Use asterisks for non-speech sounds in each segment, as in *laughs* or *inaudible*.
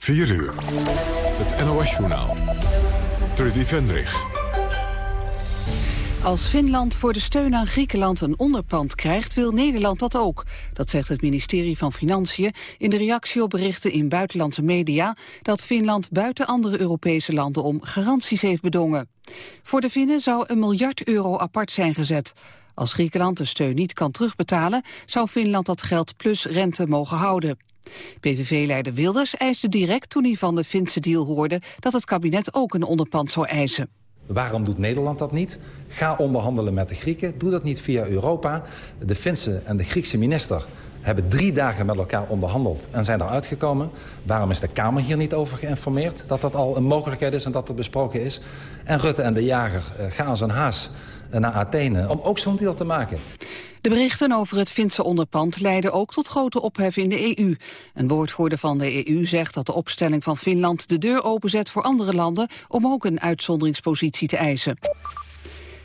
4 uur. Het NOS-journaal. Trudy Vendrich. Als Finland voor de steun aan Griekenland een onderpand krijgt, wil Nederland dat ook. Dat zegt het ministerie van Financiën in de reactie op berichten in buitenlandse media dat Finland buiten andere Europese landen om garanties heeft bedongen. Voor de Finnen zou een miljard euro apart zijn gezet. Als Griekenland de steun niet kan terugbetalen, zou Finland dat geld plus rente mogen houden. PVV-leider Wilders eiste direct toen hij van de Finse deal hoorde dat het kabinet ook een onderpand zou eisen. Waarom doet Nederland dat niet? Ga onderhandelen met de Grieken. Doe dat niet via Europa. De Finse en de Griekse minister hebben drie dagen met elkaar onderhandeld en zijn eruit gekomen. Waarom is de Kamer hier niet over geïnformeerd? Dat dat al een mogelijkheid is en dat het besproken is. En Rutte en de jager eh, gaan als een haas naar Athene om ook zo'n deal te maken. De berichten over het Finse onderpand leiden ook tot grote ophef in de EU. Een woordvoerder van de EU zegt dat de opstelling van Finland de deur openzet voor andere landen om ook een uitzonderingspositie te eisen.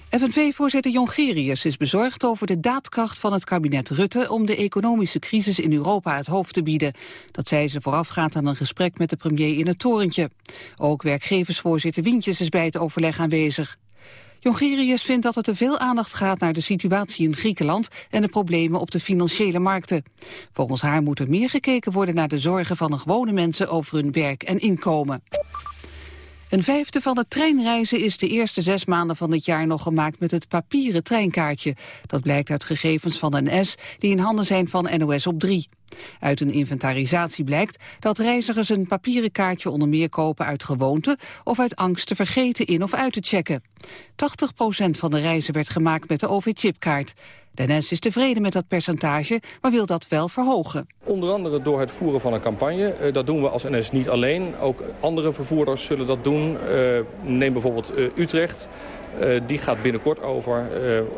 FNV-voorzitter Jongerius is bezorgd over de daadkracht van het kabinet Rutte om de economische crisis in Europa het hoofd te bieden. Dat zei ze voorafgaand aan een gesprek met de premier in het torentje. Ook werkgeversvoorzitter Wientjes is bij het overleg aanwezig. Jongerius vindt dat er te veel aandacht gaat naar de situatie in Griekenland en de problemen op de financiële markten. Volgens haar moet er meer gekeken worden naar de zorgen van de gewone mensen over hun werk en inkomen. Een vijfde van de treinreizen is de eerste zes maanden van dit jaar nog gemaakt met het papieren treinkaartje. Dat blijkt uit gegevens van NS die in handen zijn van NOS op 3. Uit een inventarisatie blijkt dat reizigers een papieren kaartje onder meer kopen uit gewoonte of uit angst te vergeten in of uit te checken. 80% van de reizen werd gemaakt met de OV-chipkaart. De is tevreden met dat percentage, maar wil dat wel verhogen. Onder andere door het voeren van een campagne. Eh, dat doen we als NS niet alleen. Ook andere vervoerders zullen dat doen. Eh, neem bijvoorbeeld eh, Utrecht. die gaat binnenkort over.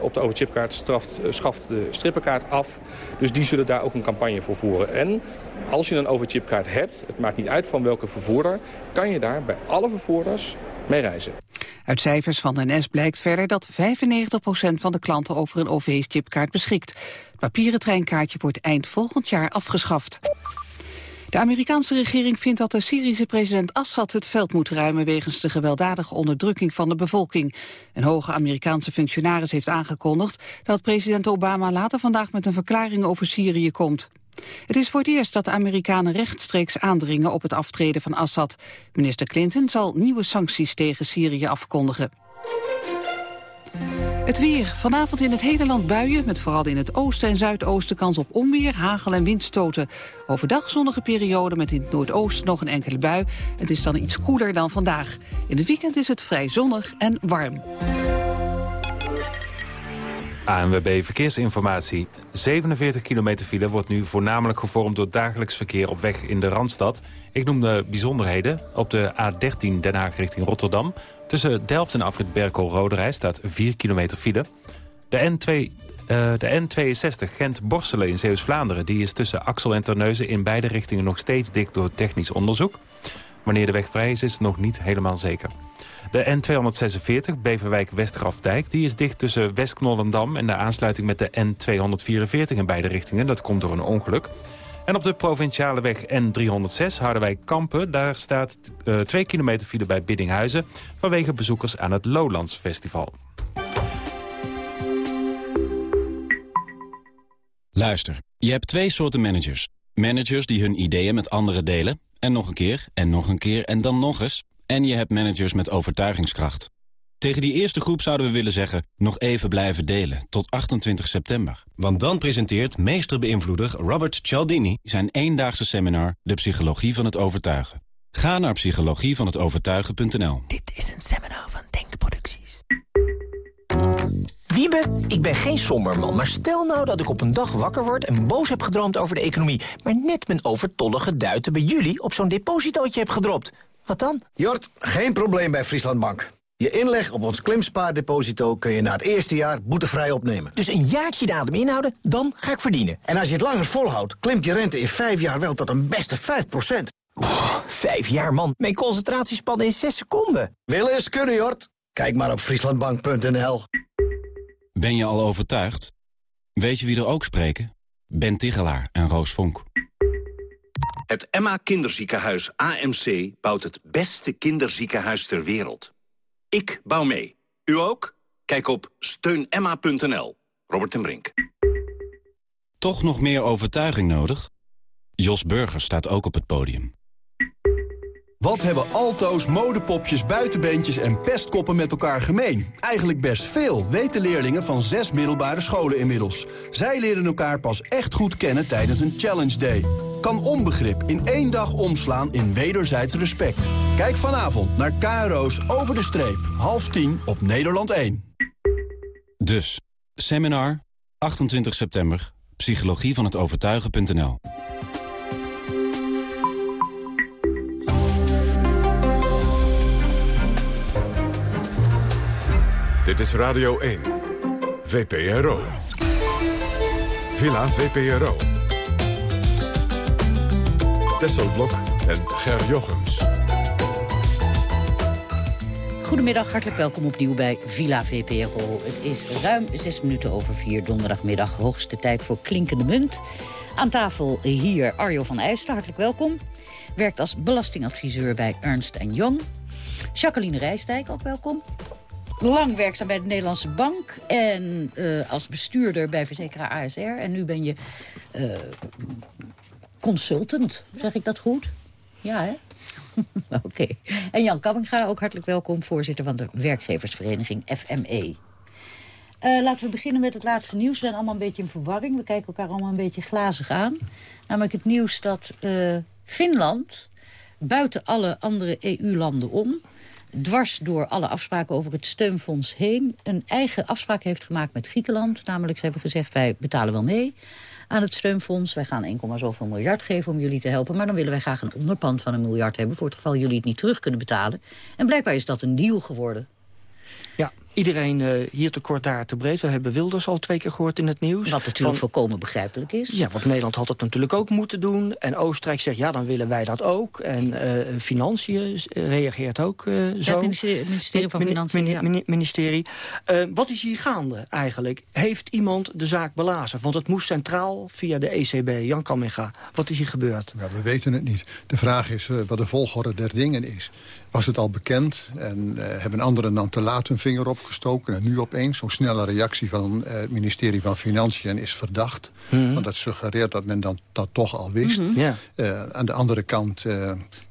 op de overchipkaart straft, schaft de strippenkaart af. Dus die zullen daar ook een campagne voor En als je een overchipkaart hebt, het maakt niet uit van welke vervoerder... kan je daar bij alle vervoerders mee reizen. Uit cijfers van de NS blijkt verder dat 95% van de klanten over een OV-chipkaart beschikt. Het papieren treinkaartje wordt eind volgend jaar afgeschaft. De Amerikaanse regering vindt dat de Syrische president Assad het veld moet ruimen wegens de gewelddadige onderdrukking van de bevolking. Een hoge Amerikaanse functionaris heeft aangekondigd dat president Obama later vandaag met een verklaring over Syrië komt. Het is voor het eerst dat de Amerikanen rechtstreeks aandringen op het aftreden van Assad. Minister Clinton zal nieuwe sancties tegen Syrië afkondigen. Het weer. Vanavond in het hele land buien, met vooral in het oosten en zuidoosten kans op onweer, hagel en windstoten. Overdag zonnige periode met in het noordoosten nog een enkele bui. Het is dan iets koeler dan vandaag. In het weekend is het vrij zonnig en warm. ANWB Verkeersinformatie. 47 kilometer file wordt nu voornamelijk gevormd door dagelijks verkeer op weg in de Randstad. Ik noem de bijzonderheden. Op de A13 Den Haag richting Rotterdam. Tussen Delft en Afrit Berkel-Roderij staat 4 kilometer file. De, N2, uh, eh, de N62 Gent-Borselen in Zeeuws-Vlaanderen... die is tussen Axel en Terneuzen in beide richtingen nog steeds dik door technisch onderzoek. Wanneer de weg vrij is, is nog niet helemaal zeker. De N246 Beverwijk-Westgrafdijk die is dicht tussen West-Knollendam... en de aansluiting met de N244 in beide richtingen. Dat komt door een ongeluk. En op de provinciale weg N306 Harderwijk-Kampen... daar staat uh, 2 kilometer file bij Biddinghuizen... vanwege bezoekers aan het Lowlands Festival. Luister, je hebt twee soorten managers. Managers die hun ideeën met anderen delen... en nog een keer, en nog een keer, en dan nog eens... En je hebt managers met overtuigingskracht. Tegen die eerste groep zouden we willen zeggen... nog even blijven delen, tot 28 september. Want dan presenteert meesterbeïnvloeder Robert Cialdini... zijn eendaagse seminar De Psychologie van het Overtuigen. Ga naar psychologievanhetovertuigen.nl Dit is een seminar van Denkproducties. Wiebe, ik ben geen somberman, maar stel nou dat ik op een dag wakker word... en boos heb gedroomd over de economie... maar net mijn overtollige duiten bij jullie op zo'n depositootje heb gedropt... Wat dan? Jort, geen probleem bij Frieslandbank. Je inleg op ons klimspaardeposito kun je na het eerste jaar boetevrij opnemen. Dus een jaartje de adem inhouden, dan ga ik verdienen. En als je het langer volhoudt, klimt je rente in vijf jaar wel tot een beste 5% vijf jaar, man. Mijn concentratiespannen in zes seconden. Willen is kunnen, Jort. Kijk maar op frieslandbank.nl. Ben je al overtuigd? Weet je wie er ook spreken? Ben Tigelaar en Roos Vonk. Het Emma Kinderziekenhuis AMC bouwt het beste kinderziekenhuis ter wereld. Ik bouw mee. U ook? Kijk op steunemma.nl. Robert en Brink. Toch nog meer overtuiging nodig? Jos Burger staat ook op het podium. Wat hebben alto's, modepopjes, buitenbeentjes en pestkoppen met elkaar gemeen? Eigenlijk best veel, weten leerlingen van zes middelbare scholen inmiddels. Zij leren elkaar pas echt goed kennen tijdens een Challenge Day. Kan onbegrip in één dag omslaan in wederzijds respect. Kijk vanavond naar KRO's Over de Streep, half tien op Nederland 1. Dus, seminar, 28 september, psychologie van het overtuigen.nl. Dit is Radio 1. VPRO. Villa VPRO. Tesselblok en Ger Jochems. Goedemiddag, hartelijk welkom opnieuw bij Villa VPRO. Het is ruim zes minuten over vier donderdagmiddag. Hoogste tijd voor Klinkende Munt. Aan tafel hier Arjo van Eijsten, hartelijk welkom. Werkt als belastingadviseur bij Ernst Young. Jacqueline Rijsdijk, ook welkom lang werkzaam bij de Nederlandse Bank... en uh, als bestuurder bij verzekeraar ASR. En nu ben je uh, consultant, zeg ik dat goed? Ja, hè? *laughs* Oké. En Jan Kamminga, ook hartelijk welkom, voorzitter van de werkgeversvereniging FME. Uh, laten we beginnen met het laatste nieuws. We zijn allemaal een beetje in verwarring. We kijken elkaar allemaal een beetje glazig aan. Namelijk het nieuws dat Finland buiten alle andere EU-landen om dwars door alle afspraken over het steunfonds heen... een eigen afspraak heeft gemaakt met Griekenland. Namelijk, ze hebben gezegd, wij betalen wel mee aan het steunfonds. Wij gaan 1, zoveel miljard geven om jullie te helpen. Maar dan willen wij graag een onderpand van een miljard hebben... voor het geval jullie het niet terug kunnen betalen. En blijkbaar is dat een deal geworden. Ja, iedereen uh, hier te kort, daar te breed. We hebben Wilders al twee keer gehoord in het nieuws. Wat natuurlijk van, volkomen begrijpelijk is. Ja, want Nederland had het natuurlijk ook moeten doen. En Oostenrijk zegt, ja, dan willen wij dat ook. En uh, Financiën reageert ook uh, zo. Het ministerie, ministerie van Financiën, min, ja. ministerie. wat is hier gaande eigenlijk? Heeft iemand de zaak belazen? Want het moest centraal via de ECB. Jan Kamminga, wat is hier gebeurd? Ja, we weten het niet. De vraag is wat de volgorde der dingen is was het al bekend en uh, hebben anderen dan te laat hun vinger opgestoken. En nu opeens zo'n snelle reactie van uh, het ministerie van Financiën is verdacht. Mm -hmm. Want dat suggereert dat men dan dat toch al wist. Mm -hmm. yeah. uh, aan de andere kant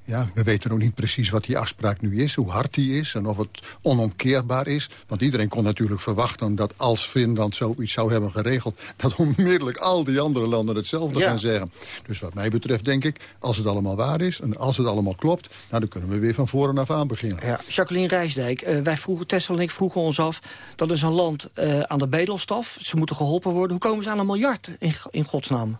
ja, we weten ook niet precies wat die afspraak nu is, hoe hard die is en of het onomkeerbaar is. Want iedereen kon natuurlijk verwachten dat als Finland zoiets zou hebben geregeld, dat onmiddellijk al die andere landen hetzelfde ja. gaan zeggen. Dus wat mij betreft denk ik, als het allemaal waar is en als het allemaal klopt, nou, dan kunnen we weer van voren af aan beginnen. Ja. Jacqueline Rijsdijk, uh, wij vroegen, Tessel en ik vroegen ons af, dat is een land uh, aan de bedelstaf, ze moeten geholpen worden. Hoe komen ze aan een miljard in, in godsnaam?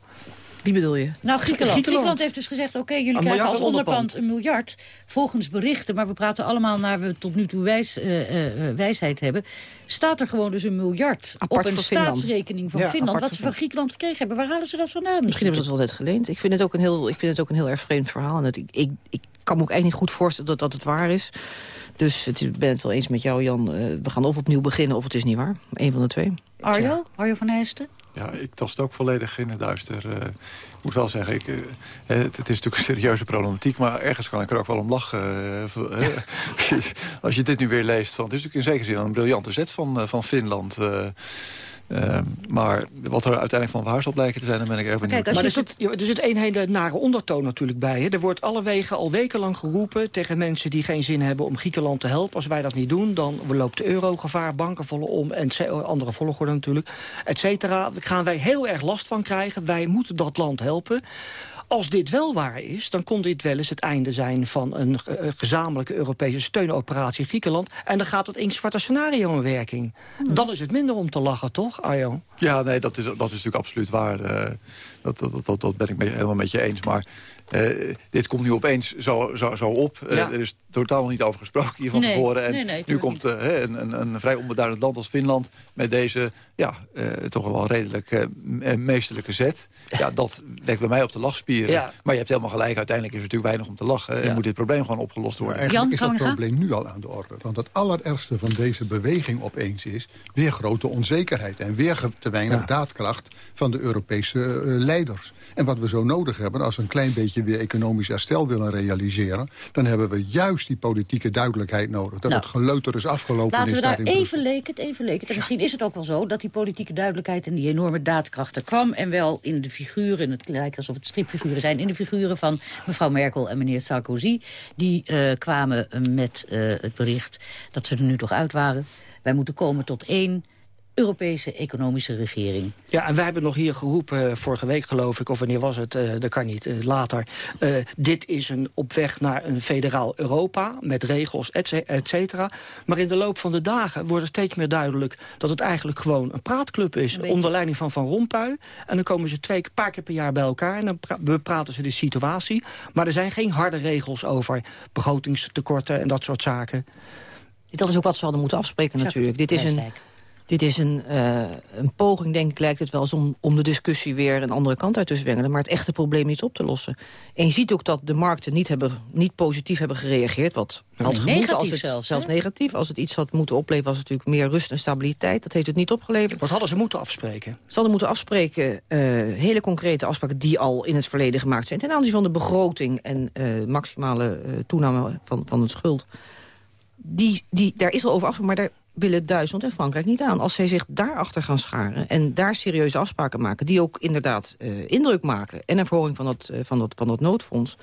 Wie bedoel je? Nou, Griekenland. Griekenland, heeft dus gezegd, oké, okay, jullie krijgen als onderpand een miljard. Volgens berichten, maar we praten allemaal naar we tot nu toe wijs, uh, uh, wijsheid hebben. Staat er gewoon dus een miljard apart op een staatsrekening van ja, Finland. Wat ze van Griekenland gekregen hebben. Waar halen ze dat vandaan? Misschien hebben ze dat wel net geleend. Ik vind het ook een heel, ik vind het ook een heel erg vreemd verhaal. En het, ik, ik, ik kan me ook echt niet goed voorstellen dat, dat het waar is. Dus ik ben het wel eens met jou, Jan. Uh, we gaan of opnieuw beginnen of het is niet waar. Eén van de twee. Arjo? Arjo van Heijsten? Ja, ik tast ook volledig in het duister. Uh, ik moet wel zeggen, ik, uh, het, het, is natuurlijk een serieuze problematiek... maar ergens kan ik er ook wel om lachen. Uh, *laughs* als je dit nu weer leest. Van, het is natuurlijk in zekere zin een briljante zet van, van Finland... Uh, maar wat er uiteindelijk van waar zal blijken te zijn, dan ben ik erg benieuwd. Kijk, maar er, zit, er zit een hele nare ondertoon natuurlijk bij. Hè. Er wordt alle wegen al wekenlang geroepen tegen mensen die geen zin hebben om Griekenland te helpen. Als wij dat niet doen, dan loopt de euro gevaar, banken vallen om... en andere volgorde natuurlijk, et cetera. Daar gaan wij heel erg last van krijgen. Wij moeten dat land helpen. Als dit wel waar is, dan kon dit wel eens het einde zijn... van een gezamenlijke Europese steunoperatie in Griekenland. En dan gaat het in zwarte scenario in werking. Hmm. Dan is het minder om te lachen, toch, Arjo? Ja, nee, dat is, dat is natuurlijk absoluut waar. Uh, dat, dat, dat, dat, ben ik mee, helemaal met je eens. Maar uh, dit komt nu opeens zo, zo, zo op. Uh, ja. Er is totaal nog niet over gesproken hier van nee, tevoren. En nee, nee, nu komt uh, een, een, een, vrij onbeduidend land als Finland... met deze ja, toch wel redelijk meesterlijke zet. Ja, dat wekt bij mij op de lachspieren. Ja. Maar je hebt helemaal gelijk. Uiteindelijk is er natuurlijk weinig om te lachen. En moet dit probleem gewoon opgelost worden. Maar eigenlijk Jan, is dat probleem nu al aan de orde. Want het allerergste van deze beweging opeens is... weer grote onzekerheid. En weer te weinig daadkracht van de Europese eh, leiders. En wat we zo nodig hebben, als we een klein beetje weer economisch herstel willen realiseren... dan hebben we juist die politieke duidelijkheid nodig. Dat Nou. het geleuter is afgelopen. Laten is we daar in even leken, het even leken. En misschien is het ook wel zo dat die politieke duidelijkheid... en die enorme daadkracht er kwam. En wel in de figuren, het lijkt alsof het stripfiguren zijn... in de figuren van mevrouw Merkel en meneer Sarkozy. Die eh, kwamen met eh, het bericht dat ze er nu toch uit waren. Wij moeten komen tot één Europese economische regering. Ja, en wij hebben nog hier geroepen, eh, vorige week geloof ik, of wanneer was het, eh, dat kan niet, eh, later. Eh, dit is een op weg naar een federaal Europa, met regels, et ce- et cetera. Maar in de loop van de dagen wordt het steeds meer duidelijk... dat het eigenlijk gewoon een praatclub is, onder leiding van Van Rompuy. En dan komen ze twee paar keer per jaar bij elkaar... en dan pra- bepraten ze de situatie. Maar er zijn geen harde regels over begrotingstekorten en dat soort zaken. Dat is ook wat ze hadden moeten afspreken natuurlijk. Dit is een, dit is een, eh, een poging, denk ik, lijkt het wel eens... Om, om de discussie weer een andere kant uit te zwengelen... maar het echte probleem niet op te lossen. En je ziet ook dat de markten niet, hebben, niet positief hebben gereageerd... wat had Nee, gemoeten negatief als het, zelfs, negatief. Als het iets had moeten opleveren, was het natuurlijk meer rust en stabiliteit. Dat heeft het niet opgeleverd. Wat hadden ze moeten afspreken? Ze hadden moeten afspreken, eh, hele concrete afspraken... die al in het verleden gemaakt zijn... ten aanzien van de begroting en eh, maximale eh, toename van, van het schuld. Die, die, daar is al over afgesproken, maar daar willen Duitsland en Frankrijk niet aan. Als zij zich daarachter gaan scharen en daar serieuze afspraken maken... die ook inderdaad eh, indruk maken en een verhoging van dat, eh, van dat, van dat noodfonds...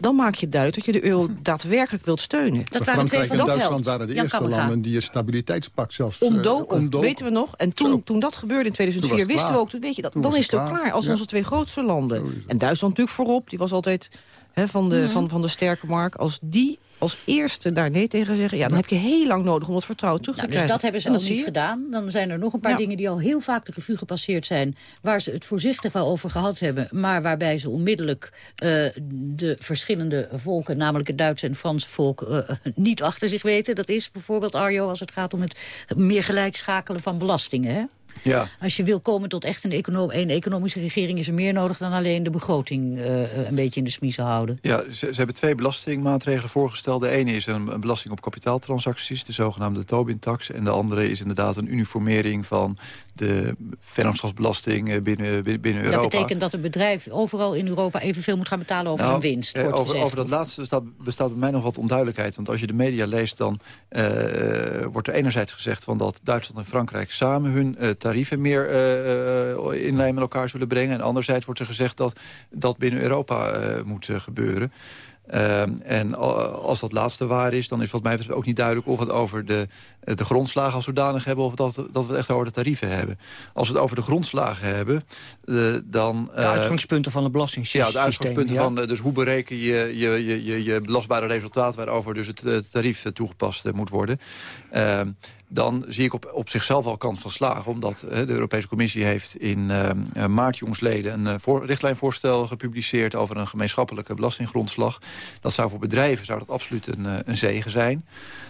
dan maak je duidelijk dat je de euro daadwerkelijk wilt steunen. Dat Maar waren twee Frankrijk van en dat Duitsland helpt. waren de Jan eerste landen die het stabiliteitspact zelfs eh, Omdoken, omdoken. weten we nog. En toen, toen dat gebeurde in 2004, Toen was het wisten we klaar. ook... Toen, weet je, dat, Toen dan is het het ook klaar. klaar. Als Ja. onze twee grootste landen. En Duitsland natuurlijk voorop. Die was altijd hè, van, de, Mhm. van, van de sterke markt. Als die als eerste daar nee tegen zeggen... ja, dan heb je heel lang nodig om dat vertrouwen terug Nou, te dus krijgen. dat hebben ze En al niet je. gedaan. Dan zijn er nog een paar Ja. dingen die al heel vaak de revue gepasseerd zijn... waar ze het voorzichtig wel over gehad hebben... maar waarbij ze onmiddellijk eh, de verschillende volken... namelijk het Duitse en Franse volk eh, niet achter zich weten. Dat is bijvoorbeeld, Arjo, als het gaat om het meer gelijk schakelen van belastingen. Hè? Ja, Als je wil komen tot echt een, econo een economische regering... is er meer nodig dan alleen de begroting eh, een beetje in de smiezen houden. Ja, ze, ze hebben twee belastingmaatregelen voorgesteld. De ene is een, een belasting op kapitaaltransacties, de zogenaamde Tobin-tax. En de andere is inderdaad een uniformering van de vennootschapsbelasting eh, binnen, binnen, binnen Europa. Dat betekent dat een bedrijf overal in Europa evenveel moet gaan betalen over Nou, zijn winst. eh, Wordt over, gezegd. over dat laatste staat, bestaat bij mij nog wat onduidelijkheid. Want als je de media leest, dan eh, wordt er enerzijds gezegd... Van dat Duitsland en Frankrijk samen hun eh, tarieven meer eh, eh, in lijn met elkaar zullen brengen. En anderzijds wordt er gezegd dat dat binnen Europa eh, moet eh, gebeuren. Ehm, en als dat laatste waar is, dan is wat mij betreft ook niet duidelijk... of het over de, eh, de grondslagen als zodanig hebben... of dat, dat we het echt over de tarieven hebben. Als we het over de grondslagen hebben, eh, dan... De uitgangspunten van het belastingssysteem. Ja, de uitgangspunten ja. van... eh, dus hoe bereken je je, je, je, je belastbare resultaat... waarover dus het eh, tarief eh, toegepast eh, moet worden. Ehm, dan zie ik op, op zichzelf al kans van slagen. Omdat eh, de Europese Commissie heeft in ehm, eh, maart jongsleden... een eh, voor, richtlijnvoorstel gepubliceerd over een gemeenschappelijke belastinggrondslag. Dat zou voor bedrijven zou dat absoluut een, eh, een zegen zijn.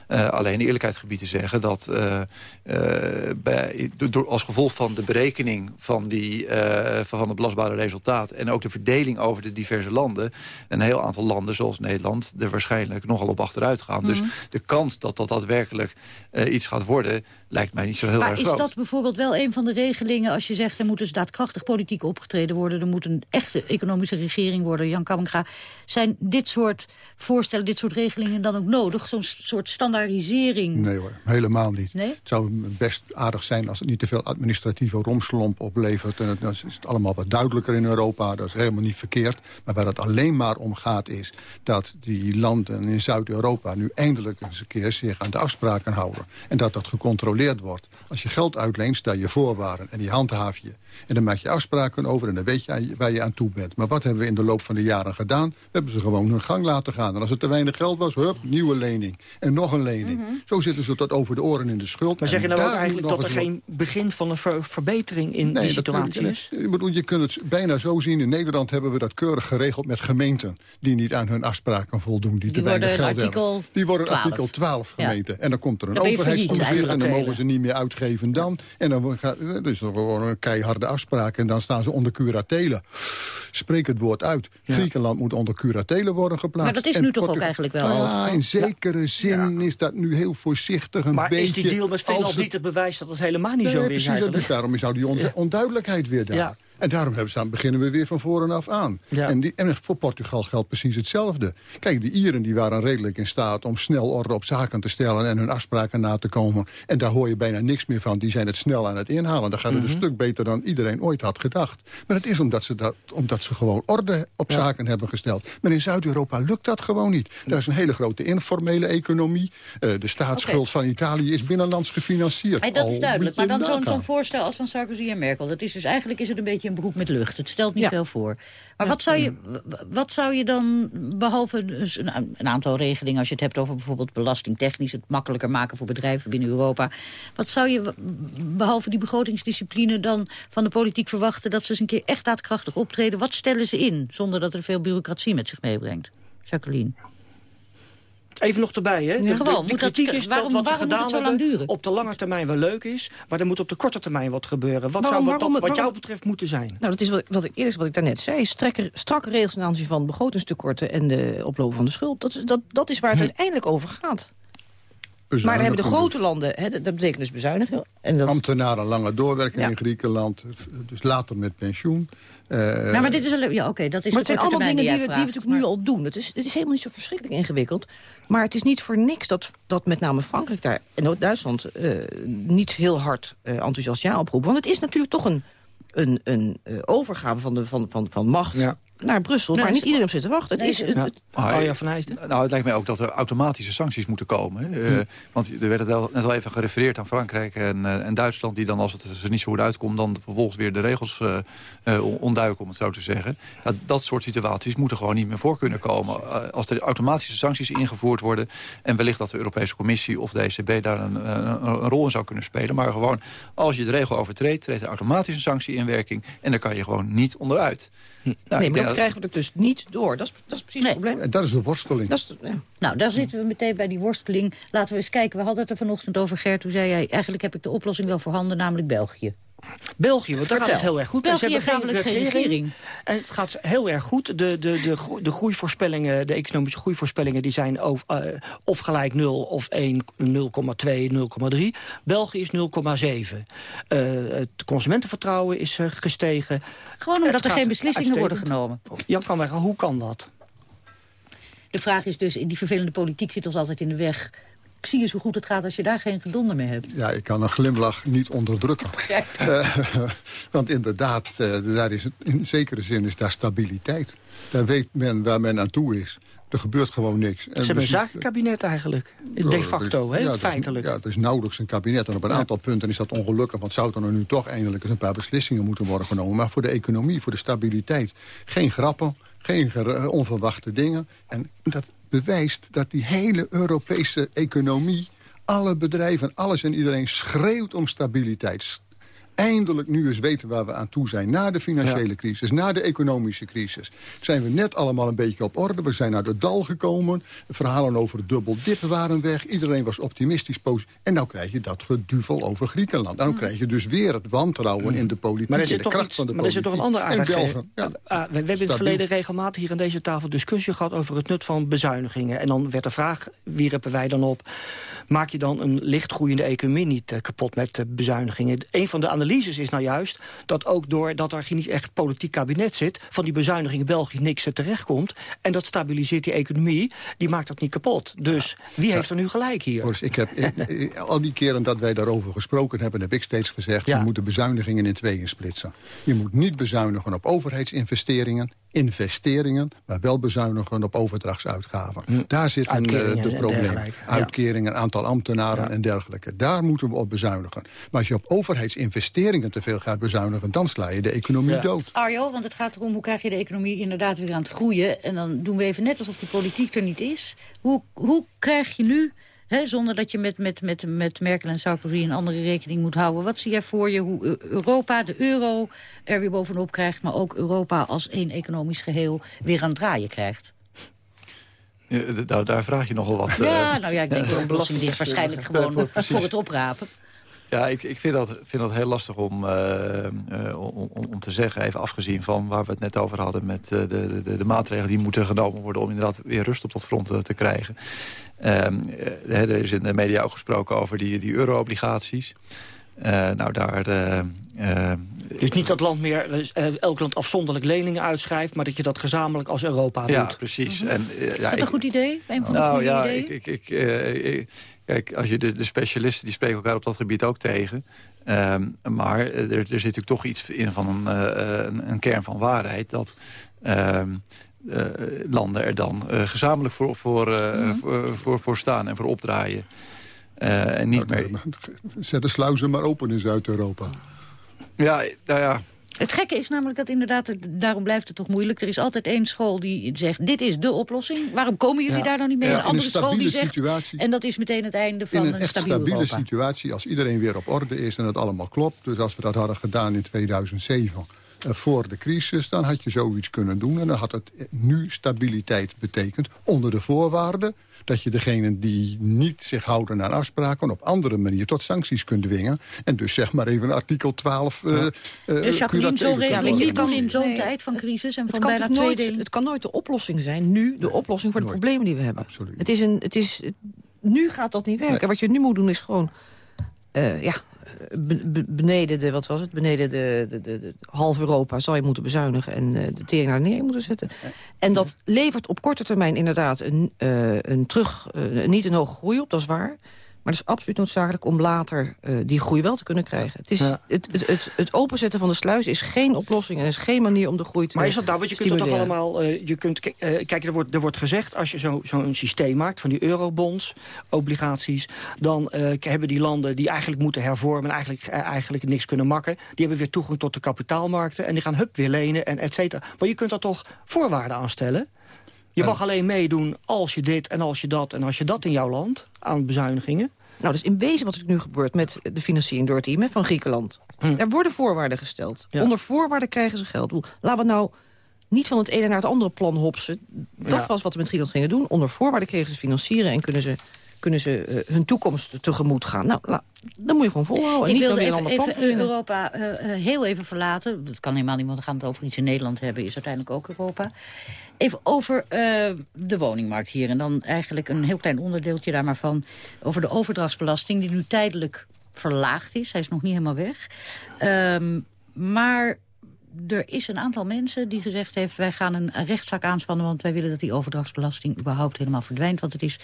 Eh, alleen de eerlijkheid gebied te zeggen dat eh, eh, bij, do- door, als gevolg van de berekening van, die, eh, van het belastbare resultaat... en ook de verdeling over de diverse landen... een heel aantal landen, zoals Nederland, er waarschijnlijk nogal op achteruit gaan. Dus Mhm. de kans dat dat daadwerkelijk eh, iets gaat worden... lijkt mij niet zo heel maar erg is groot. dat bijvoorbeeld wel een van de regelingen... als je zegt er moet dus daadkrachtig politiek opgetreden worden... er moet een echte economische regering worden, Jan Kamminga... zijn dit soort voorstellen, dit soort regelingen dan ook nodig? Zo'n soort standaardisering? Nee hoor, helemaal niet. Nee? Het zou best aardig zijn als het niet te veel administratieve romslomp oplevert. En het, dan is het allemaal wat duidelijker in Europa. Dat is helemaal niet verkeerd. Maar waar het alleen maar om gaat is dat die landen in Zuid-Europa... nu eindelijk eens een keer zich aan de afspraken houden. En dat dat gecontroleerd wordt. Als je geld uitleent, stel je voorwaarden en die handhaaf je. En dan maak je afspraken over en dan weet je waar je aan toe bent. Maar wat hebben we in de loop van de jaren gedaan? We hebben ze gewoon hun gang laten gaan. En als het te weinig geld was, hup, nieuwe lening. En nog een lening. Zo zitten ze tot over de oren in de schuld. Maar zeg je nou ook eigenlijk dat er geen begin van een ver- verbetering in Nee, die dat- situatie is? Ik bedoel, je kunt het bijna zo zien. In Nederland hebben we dat keurig geregeld met gemeenten... die niet aan hun afspraken voldoen, die, te weinig geld hebben. Die worden 12. artikel 12 Ja. gemeenten. En dan komt er een overheidstoezicht... en dan mogen ze niet meer uitgeven dan. En dan gaat, dus gewoon een keiharde de afspraken en dan staan ze onder curatele. Spreek het woord uit. Griekenland moet onder curatele worden geplaatst. Maar dat is nu toch ook eigenlijk wel Ja, in zekere zin is dat nu heel voorzichtig een maar beetje... is die deal met Finland als het- niet het bewijs dat het helemaal niet Nee, zo is precies, dus daarom zou die on- onduidelijkheid weer daar. En daarom hebben ze aan, beginnen we weer van voren af aan. Ja. En, die, en voor Portugal geldt precies hetzelfde. Kijk, de Ieren die waren redelijk in staat om snel orde op zaken te stellen... en hun afspraken na te komen. En daar hoor je bijna niks meer van. Die zijn het snel aan het inhalen. Dan gaat het Mhm. een stuk beter dan iedereen ooit had gedacht. Maar het is omdat ze, dat, omdat ze gewoon orde op zaken hebben gesteld. Maar in Zuid-Europa lukt dat gewoon niet. Daar is een hele grote informele economie. Eh, de staatsschuld van Italië is binnenlands gefinancierd. Hey, dat is duidelijk. Maar dan zo'n voorstel als van Sarkozy en Merkel. Dat is dus eigenlijk is het een beetje een beroep met lucht. Het stelt niet Ja. veel voor. Maar wat, zou je, w- wat zou je dan, behalve dus een, een aantal regelingen... als je het hebt over bijvoorbeeld belastingtechnisch... het makkelijker maken voor bedrijven binnen Europa... wat zou je, behalve die begrotingsdiscipline... dan van de politiek verwachten dat ze eens een keer echt daadkrachtig optreden? Wat stellen ze in, zonder dat er veel bureaucratie met zich meebrengt? Jacqueline. Even nog erbij, hè? De, de- Gewoon, de moet dat- kritiek is waarom- dat wat moet gedaan het zo lang hebben duren? op de lange termijn wel leuk is, maar er moet op de korte termijn wat gebeuren. Wat Waarom- zou wat, dat, wat jou betreft moeten zijn? Nou, dat is wat, wat ik, eerst wat ik daarnet zei. Strakke, strakke regels ten aanzien van begrotingstekorten en de oplopen van de schuld. Dat, is- dat, dat is waar het uiteindelijk over gaat. Maar dan hebben de grote landen, hè, dat betekent dus bezuinigen. En dat, Ambtenaren langer doorwerken Ja. in Griekenland. dus later met pensioen. Eh, nou, maar dit is alleen, ja, oké, dat is maar het zijn allemaal dingen die we, die we natuurlijk nu al doen. Het is, het is helemaal niet zo verschrikkelijk ingewikkeld. Maar het is niet voor niks dat, dat met name Frankrijk daar en ook Duitsland... eh, niet heel hard eh, enthousiast ja oproepen. Want het is natuurlijk toch een, een, een eh, overgave van, de, van, van, van macht naar Brussel. Nee, maar niet iedereen op zit te wachten. Het Nee, is, het- Ja. het- Oh ja, Van? Nou, het lijkt mij ook dat er automatische sancties moeten komen. Eh, Hm. Want er werd het al- net al even gerefereerd aan Frankrijk en, eh, en Duitsland... die dan, als het er niet zo goed uitkomt... dan vervolgens weer de regels eh, eh, ontduiken, om het zo te zeggen. Ja, dat soort situaties moeten gewoon niet meer voor kunnen komen. Als er automatische sancties ingevoerd worden... en wellicht dat de Europese Commissie of de ECB daar een, een, een rol in zou kunnen spelen... maar gewoon, als je de regel overtreedt... treedt er automatisch een sanctie in werking... en dan kan je gewoon niet onderuit. Nou, ik nee, maar dat dat- krijgen we er dus niet door. Dat is, dat is precies het probleem. En dat is de worsteling. Dat is, ja. Nou, daar zitten we meteen bij die worsteling. Laten we eens kijken, we hadden het er vanochtend over, Gert. Toen zei jij, eigenlijk heb ik de oplossing wel voorhanden, namelijk België. België, want daar gaat het heel erg goed. België ze hebben geen regering. En het gaat heel erg goed. De, de, de, de groeivoorspellingen, de economische groeivoorspellingen... die zijn of, eh, of gelijk 0 of 1, 0,2, 0,3. België is 0,7. Eh, het consumentenvertrouwen is eh, gestegen. Gewoon omdat er geen beslissingen worden genomen. Jan kan zeggen, hoe kan dat? De vraag is dus, die vervelende politiek zit ons altijd in de weg. Ik zie eens hoe goed het gaat als je daar geen gedonder meer hebt. Ja, ik kan een glimlach niet onderdrukken. Eh, *laughs* want inderdaad, eh, daar is het, in zekere zin is daar stabiliteit. Daar weet men waar men aan toe is. Er gebeurt gewoon niks. Ze hebben een zakenkabinet eigenlijk. De facto, hè, Ja, het is- feitelijk. ja, het is nauwelijks een kabinet. En op een aantal punten is dat ongelukkig. Want zouden er nu toch eindelijk eens een paar beslissingen moeten worden genomen. Maar voor de economie, voor de stabiliteit. Geen grappen, geen onverwachte dingen. En dat bewijst dat die hele Europese economie... alle bedrijven, alles en iedereen schreeuwt om stabiliteit. Eindelijk nu eens weten waar we aan toe zijn. Na de financiële crisis, na de economische crisis. Zijn we net allemaal een beetje op orde. We zijn uit het dal gekomen. Verhalen over dubbel dip waren weg. Iedereen was optimistisch. En nou krijg je dat geduvel over Griekenland. En dan krijg je dus weer het wantrouwen in de politiek. Maar er zit, de toch kracht iets, van de maar er zit toch een ander aardig... Belgen, ja. Ah, we, we hebben in het verleden regelmatig hier aan deze tafel discussie gehad... over het nut van bezuinigingen. En dan werd de vraag, wierpen wij dan op... maak je dan een lichtgroeiende economie niet eh, kapot met eh, bezuinigingen? Een van de analyses is nou juist dat ook doordat er niet echt politiek kabinet zit... van die bezuinigingen België niks eh, terechtkomt. En dat stabiliseert die economie, die maakt dat niet kapot. Dus wie heeft er nu gelijk hier? Boris, ik heb, *laughs* al die keren dat wij daarover gesproken hebben... heb ik steeds gezegd, Ja. je moet de bezuinigingen in tweeën splitsen. Je moet niet bezuinigen op overheidsinvesteringen, investeringen... maar wel bezuinigen op overdrachtsuitgaven. Daar zitten eh, de problemen. dergelijke, ja. Uitkeringen, aantal ambtenaren en dergelijke. Daar moeten we op bezuinigen. Maar als je op overheidsinvesteringen te veel gaat bezuinigen... dan sla je de economie dood. Arjo, want het gaat erom hoe krijg je de economie inderdaad weer aan het groeien. En dan doen we even net alsof die politiek er niet is. Hoe, hoe krijg je nu, hè, zonder dat je met, met, met, met Merkel en Sarkozy een andere rekening moet houden. Wat zie jij voor je hoe Eu- Europa, de euro, er weer bovenop krijgt. Maar ook Europa als één economisch geheel weer aan het draaien krijgt? D- daar, vraag je nogal wat. Ja, eh, nou ja, ik denk *laughs* dat de Belastingdienst waarschijnlijk Ja, gewoon precies. voor het oprapen. Ja, ik, ik vind, dat, vind dat heel lastig om, uh, om, om, te zeggen. Even afgezien van waar we het net over hadden... met de, de, de, maatregelen die moeten genomen worden... om inderdaad weer rust op dat front te krijgen. Ehm, er is in de media ook gesproken over die, die euro-obligaties. nou, daar uh, dus niet dat land meer, uh, elk land afzonderlijk leningen uitschrijft... maar dat je dat gezamenlijk als Europa doet. Ja, precies. Mhm. en, uh, Is dat een goed idee? Een van de nou, ja, Ik, ik, ik, kijk, als je de, de specialisten die spreken elkaar op dat gebied ook tegen. Um, maar er, er, zit natuurlijk toch iets in van een, een, een kern van waarheid... dat um, landen er dan gezamenlijk voor, voor, mm voor, voor, voor staan en voor opdraaien. en niet nou, meer... Zet de sluizen maar open in Zuid-Europa. Ja, nou ja. Het gekke is namelijk dat inderdaad, daarom blijft het toch moeilijk. Er is altijd één school die zegt, dit is de oplossing. Waarom komen jullie daar dan niet mee? Ja, een andere school die zegt, situatie, en dat is meteen het einde van een, een stabiele, stabiele situatie, als iedereen weer op orde is en het allemaal klopt. Dus als we dat hadden gedaan in 2007 eh, voor de crisis, dan had je zoiets kunnen doen. En dan had het nu stabiliteit betekend, onder de voorwaarden dat je degenen die niet zich houden aan afspraken... op andere manier tot sancties kunt dwingen. En dus zeg maar even artikel 12... Uh, uh, Jacqueline, zo'n regeling niet kan in zo'n tijd van crisis en van het bijna nooit, Het kan nooit de oplossing zijn, nu, de oplossing voor de problemen die we hebben. Absoluut. Het is een, het is, nu gaat dat niet werken. Wat je nu moet doen is gewoon... Uh, ja, beneden de, wat was het, beneden de, de, de, half Europa zal je moeten bezuinigen en uh, de tering naar neer moeten zetten. En dat levert op korte termijn inderdaad een, uh, een terug, uh, niet een hoge groei op, dat is waar. Maar het is absoluut noodzakelijk om later uh, die groei wel te kunnen krijgen. Het, is, het, het, het, het, openzetten van de sluis is geen oplossing... en is geen manier om de groei te Maar is dat nou, want je kunt toch allemaal... Uh, je kunt, uh, kijk, er wordt, er wordt gezegd, als je zo'n zo systeem maakt... van die eurobonds, obligaties... dan hebben die landen die eigenlijk moeten hervormen... en eigenlijk, eigenlijk niks kunnen makken... die hebben weer toegang tot de kapitaalmarkten... en die gaan hup weer lenen en et cetera. Maar je kunt daar toch voorwaarden aan stellen... Je mag alleen meedoen als je dit en als je dat en als je dat in jouw land aan bezuinigingen. Nou, dus in wezen wat er nu gebeurt met de financiering door het team van Griekenland. Hm. Er worden voorwaarden gesteld. Onder voorwaarden krijgen ze geld. Laten we nou niet van het ene naar het andere plan hopsen. Dat was wat we met Griekenland gingen doen. Onder voorwaarden kregen ze financieren en kunnen ze kunnen ze uh, hun toekomst tegemoet gaan. Nou, dan moet je gewoon volhouden. Ik niet wilde even, even Europa uh, heel even verlaten. Dat kan helemaal we gaan het over iets in Nederland hebben. Is uiteindelijk ook Europa. Even over uh, de woningmarkt hier. En dan eigenlijk een heel klein onderdeeltje daar maar van. Over de overdrachtsbelasting die nu tijdelijk verlaagd is. Hij is nog niet helemaal weg. Um, maar er is een aantal mensen die gezegd heeft... wij gaan een rechtszaak aanspannen... want wij willen dat die overdrachtsbelasting überhaupt helemaal verdwijnt. Want het is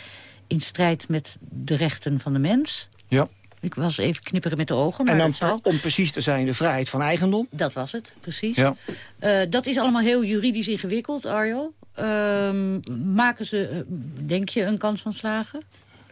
in strijd met de rechten van de mens. Ja. Ik was even knipperen met de ogen. Maar en dan, om precies te zijn, de vrijheid van eigendom? Dat was het, precies. Ja. Uh, dat is allemaal heel juridisch ingewikkeld, Arjo. Uh, maken ze, eh, denk je, een kans van slagen?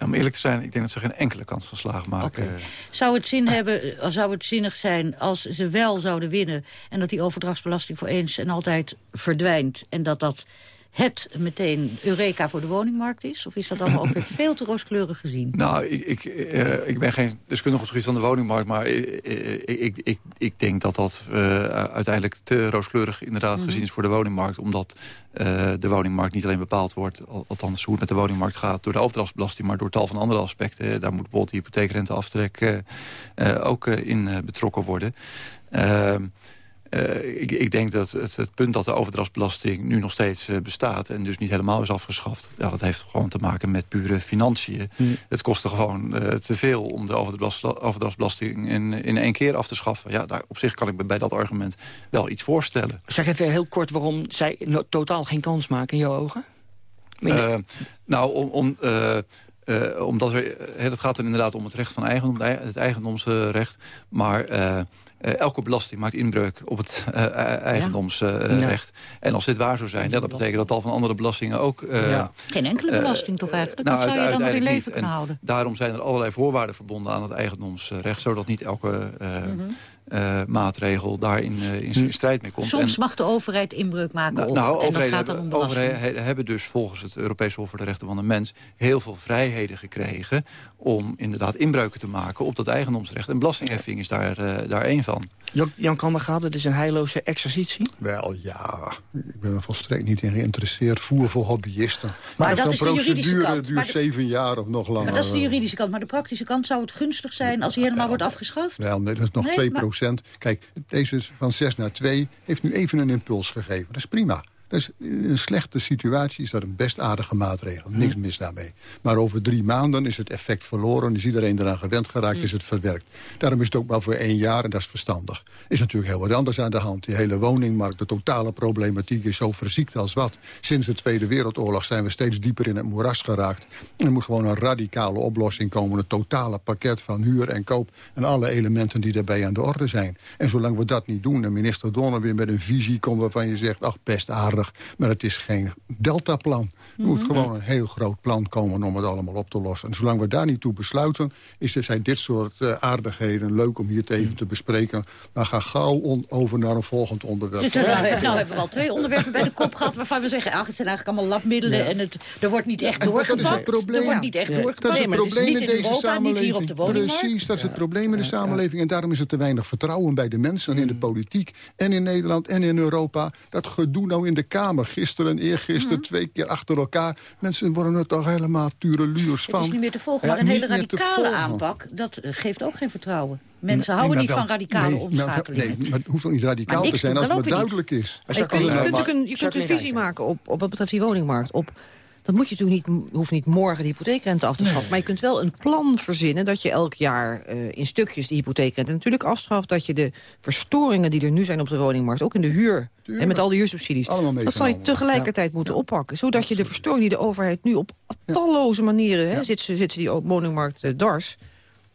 Om eerlijk te zijn, ik denk dat ze geen enkele kans van slagen maken. Okay. Zou het zin hebben, eh, zou het zinnig zijn als ze wel zouden winnen... en dat die overdrachtsbelasting voor eens en altijd verdwijnt... en dat dat het meteen Eureka voor de woningmarkt is? Of is dat allemaal ook weer *laughs* veel te rooskleurig gezien? Nou, ik, ik, uh, ik ben geen deskundige op het gebied van de woningmarkt... maar ik, ik, ik, denk dat dat uh, uiteindelijk te rooskleurig inderdaad mhm. gezien is voor de woningmarkt. Omdat uh, de woningmarkt niet alleen bepaald wordt... althans hoe het met de woningmarkt gaat... door de overdrachtsbelasting, maar door tal van andere aspecten. Daar moet bijvoorbeeld de hypotheekrenteaftrek ook in betrokken worden... Ehm, uh, ik, ik, denk dat het, het, punt dat de overdrachtsbelasting nu nog steeds uh, bestaat... en dus niet helemaal is afgeschaft... Ja, dat heeft gewoon te maken met pure financiën. Hmm. Het kostte gewoon uh, te veel om de overdrachtsbelasting in, in één keer af te schaffen. Ja, daar, op zich kan ik bij dat argument wel iets voorstellen. Zeg even heel kort waarom zij no totaal geen kans maken in jouw ogen? nou, om... om omdat er, het gaat er inderdaad om het recht van eigendom, het eigendomsrecht. Maar uh, elke belasting maakt inbreuk op het uh, eigendomsrecht. En als dit waar zou zijn, ja, dat betekent dat al van andere belastingen ook... Ja. Geen enkele belasting toch eigenlijk? Nou, dat zou je dan nog in leven kunnen houden? Daarom zijn er allerlei voorwaarden verbonden aan het eigendomsrecht... zodat niet elke... Mm uh, maatregel daarin uh, in, in, strijd mee komt. Soms mag de overheid inbreuk maken nou, op. Nou, en dat gaat dan om Overheden hebben dus volgens het Europese Hof voor de Rechten van de Mens... heel veel vrijheden gekregen om inderdaad inbreuken te maken op dat eigendomsrecht. En belastingheffing is daar, uh, daar één van. Jan, Jan Kammergaard, het is een heilloze exercitie? Wel, ja. Ik ben er volstrekt niet in geïnteresseerd. Voer voor hobbyisten. Maar dat is de juridische procedure kant. duurt de- zeven jaar of nog langer. Maar dat is de juridische kant. Maar de praktische kant zou het gunstig zijn als hij helemaal wordt afgeschaft? Wel, nee, dat is nog Nee, 2 maar- procent. Kijk, deze is van 6 naar 2 heeft nu even een impuls gegeven. Dat is prima. Dus in een slechte situatie is dat een best aardige maatregel. Niks Hm. mis daarmee. Maar over drie maanden is het effect verloren. Is iedereen eraan gewend geraakt, Hm. is het verwerkt. Daarom is het ook maar voor één jaar en dat is verstandig. Is natuurlijk heel wat anders aan de hand. Die hele woningmarkt, de totale problematiek is zo verziekt als wat. Sinds de Tweede Wereldoorlog zijn we steeds dieper in het moeras geraakt. En er moet gewoon een radicale oplossing komen. Een totale pakket van huur en koop en alle elementen die daarbij aan de orde zijn. En zolang we dat niet doen en minister Donner weer met een visie komt... waarvan je zegt, ach, best aardig, maar het is geen deltaplan. Er moet Mhm. gewoon een heel groot plan komen om het allemaal op te lossen. En zolang we daar niet toe besluiten, is er, zijn dit soort eh, aardigheden leuk om hier te even te bespreken. Maar ga gauw over naar een volgend onderwerp. Dus, nou, nou hebben we al twee onderwerpen bij de kop gehad... waarvan we zeggen, ach, het zijn eigenlijk allemaal labmiddelen... Ja. en het, er wordt niet echt En dat is het doorgepakt. probleem. Er wordt niet echt Ja. doorgepakt. Dat is het is probleem niet in in deze Europa, niet hier op de woningmarkt. Precies, dat is het probleem in de samenleving. En daarom is er te weinig vertrouwen bij de mensen en in de politiek. En in Nederland en in Europa. Dat gedoe nou in de Kamer. Gisteren en eergisteren, twee keer achter elkaar. Mensen worden er toch helemaal tureluurs van. Het is niet meer te volgen, maar een hele radicale aanpak... dat eh, geeft ook geen vertrouwen. Mensen Nee, houden niet wel- van radicale nee, omschakelingen. Nee, maar het hoeft ook niet radicaal te zijn als het duidelijk is. Je kunt, je kunt, een, je kunt een visie maken op, op wat betreft die woningmarkt. Op, dat moet je natuurlijk niet, hoeft niet morgen de hypotheekrente af te schaffen. Maar je kunt wel een plan verzinnen dat je elk jaar eh, in stukjes de hypotheekrente natuurlijk afschaft. Dat je de verstoringen die er nu zijn op de woningmarkt, ook in de huur en met al die huursubsidies, dat zal je tegelijkertijd moeten oppakken. Zodat je de verstoring die de overheid nu op talloze manieren, hè, zit, ze, zit ze die woningmarkt eh, dwars,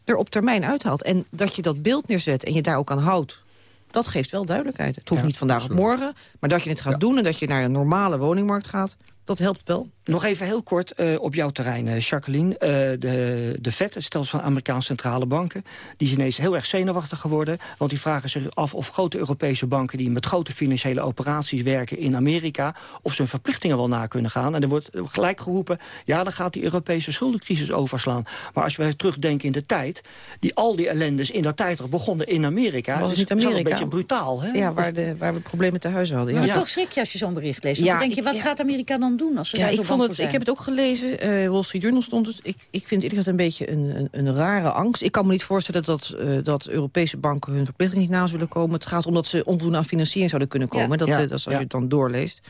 er op termijn uithaalt. En dat je dat beeld neerzet en je daar ook aan houdt. Dat geeft wel duidelijkheid. Het hoeft Ja, niet vandaag op morgen, maar dat je het gaat doen... en dat je naar een normale woningmarkt gaat, dat helpt wel. Nog even heel kort eh, op jouw terrein, eh, Jacqueline. Eh, de, de FED, het stelsel van Amerikaanse centrale banken... die is ineens heel erg zenuwachtig geworden. Want die vragen zich af of grote Europese banken... die met grote financiële operaties werken in Amerika... of ze hun verplichtingen wel na kunnen gaan. En er wordt gelijk geroepen... ja, dan gaat die Europese schuldencrisis overslaan. Maar als we terugdenken in de tijd... die al die ellendes in dat tijd begonnen in Amerika... Was het dus niet is een beetje brutaal, hè? Ja, waar, de, waar we problemen te huis hadden. Maar Ja. toch schrik je als je zo'n bericht leest. Want Ja, dan denk je, ik- wat ja. gaat Amerika dan doen als ze Ja, ik, bang vond het, voor ik heb het ook gelezen. eh Wall Street Journal stond het. Ik, ik vind eerlijk gezegd een beetje een, een, een rare angst. Ik kan me niet voorstellen dat, eh, dat Europese banken hun verplichting niet na zullen komen. Het gaat om dat ze onvoldoende aan financiering zouden kunnen komen. Ja. Dat, Ja, eh, dat is als ja. je het dan doorleest.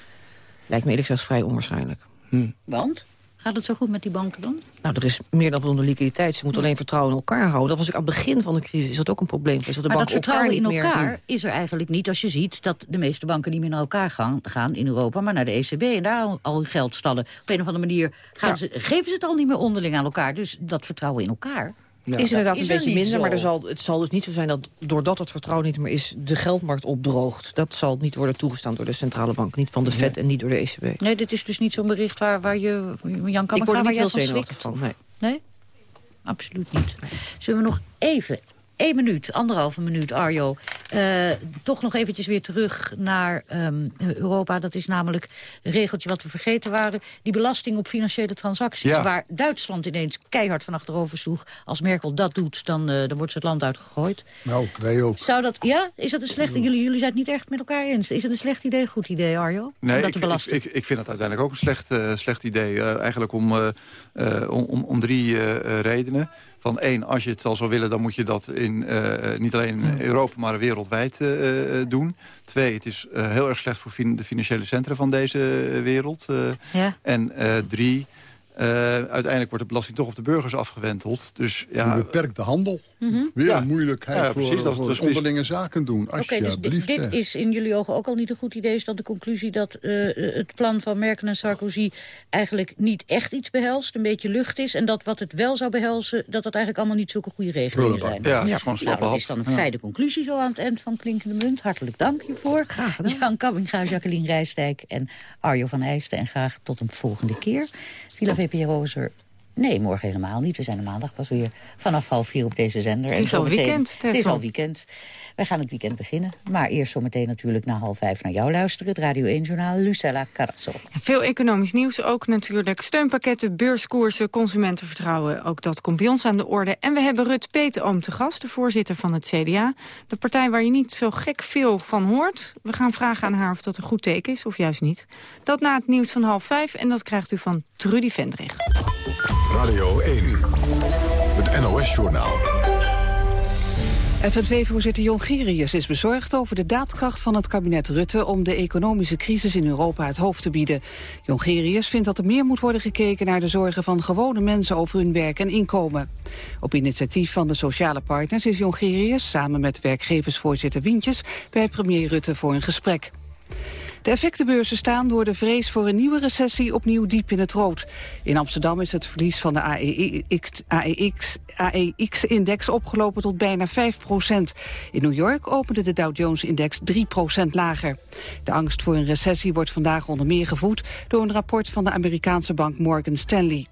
Lijkt me eerlijk gezegd vrij onwaarschijnlijk. Want? Gaat het zo goed met die banken dan? Nou, er is meer dan voldoende liquiditeit. Ze moeten alleen vertrouwen in elkaar houden. Dat was ik aan het begin van de crisis. Is dat ook een probleem geweest? Dat de maar dat vertrouwen in elkaar is er eigenlijk niet als je ziet... dat de meeste banken niet meer naar elkaar gaan, gaan in Europa... maar naar de ECB en daar al, al hun geld stallen. Op een of andere manier gaan Ja. ze, geven ze het al niet meer onderling aan elkaar. Dus dat vertrouwen in elkaar... is inderdaad is een beetje minder. zo. Maar er zal, het zal dus niet zo zijn dat doordat het vertrouwen niet meer is... de geldmarkt opdroogt. Dat zal niet worden toegestaan door de centrale bank. Niet van de Fed en niet door de ECB. Nee, dit is dus niet zo'n bericht waar, waar je... Jan kan ik word er waar niet heel zenuwachtig van. Nee. Nee? Absoluut niet. Zullen we nog even, één minuut, anderhalve minuut, Arjo... eh, toch nog eventjes weer terug naar ehm, Europa. Dat is namelijk een regeltje wat we vergeten waren. Die belasting op financiële transacties. Ja. Waar Duitsland ineens keihard van achterover sloeg. Als Merkel dat doet, dan, eh, dan wordt ze het land uitgegooid. Nou, wij ook. Zou dat, ja? Is dat een slecht... Jullie, jullie zijn het niet echt met elkaar eens. Is het een slecht idee, goed idee, Arjo? Nee, dat ik, ik, belasten? ik, ik vind het uiteindelijk ook een slecht, eh, slecht idee. Eigenlijk om, om, om, drie redenen. Van één, als je het al zou willen, dan moet je dat in, eh, niet alleen in Europa, maar wereldwijd eh, eh, doen. Twee, het is eh, heel erg slecht voor fin- de financiële centra van deze eh, wereld. eh. Ja. En eh, drie, eh, uiteindelijk wordt de belasting toch op de burgers afgewenteld. Dus Je ja, beperkt de handel. Mhm. Weer Ja. een moeilijkheid Ja, precies, dat voor dat onderlinge zaken doen. Oké, dus dit, dit is in jullie ogen ook al niet een goed idee. Is dan de conclusie dat eh, het plan van Merkel en Sarkozy... eigenlijk niet echt iets behelst, een beetje lucht is... en dat wat het wel zou behelzen, dat dat eigenlijk allemaal niet zulke goede regelingen zijn. ja, het is gewoon Nou, dat is dan een Ja. fijne conclusie zo aan het eind van Klinkende Munt. Hartelijk dank hiervoor. Jan Kabbinga, Jacqueline Rijsdijk en Arjo van Eijsten. En graag tot een volgende keer. Villa VPRO is er Nee, morgen helemaal niet. We zijn er maandag pas weer vanaf half vier op deze zender. Het is al weekend. Het is al weekend. Wij gaan het weekend beginnen. Maar eerst zometeen natuurlijk na half vijf naar jou luisteren. Het Radio 1-journaal Lucella Carrasso. Veel economisch nieuws ook natuurlijk. Steunpakketten, beurskoersen, consumentenvertrouwen. Ook dat komt bij ons aan de orde. En we hebben Rut Peetoom te gast, de voorzitter van het CDA. De partij waar je niet zo gek veel van hoort. We gaan vragen aan haar of dat een goed teken is of juist niet. Dat na het nieuws van half vijf. En dat krijgt u van Trudy Vendrich. Radio 1, het NOS-journaal. FNV-voorzitter Jongerius is bezorgd over de daadkracht van het kabinet Rutte om de economische crisis in Europa het hoofd te bieden. Jongerius vindt dat er meer moet worden gekeken naar de zorgen van gewone mensen over hun werk en inkomen. Op initiatief van de sociale partners is Jongerius samen met werkgeversvoorzitter Wientjes bij premier Rutte voor een gesprek. De effectenbeurzen staan door de vrees voor een nieuwe recessie opnieuw diep in het rood. In Amsterdam is het verlies van de AEX-index opgelopen tot bijna 5 procent. In New York opende de Dow Jones-index 3 procent lager. De angst voor een recessie wordt vandaag onder meer gevoed... door een rapport van de Amerikaanse bank Morgan Stanley.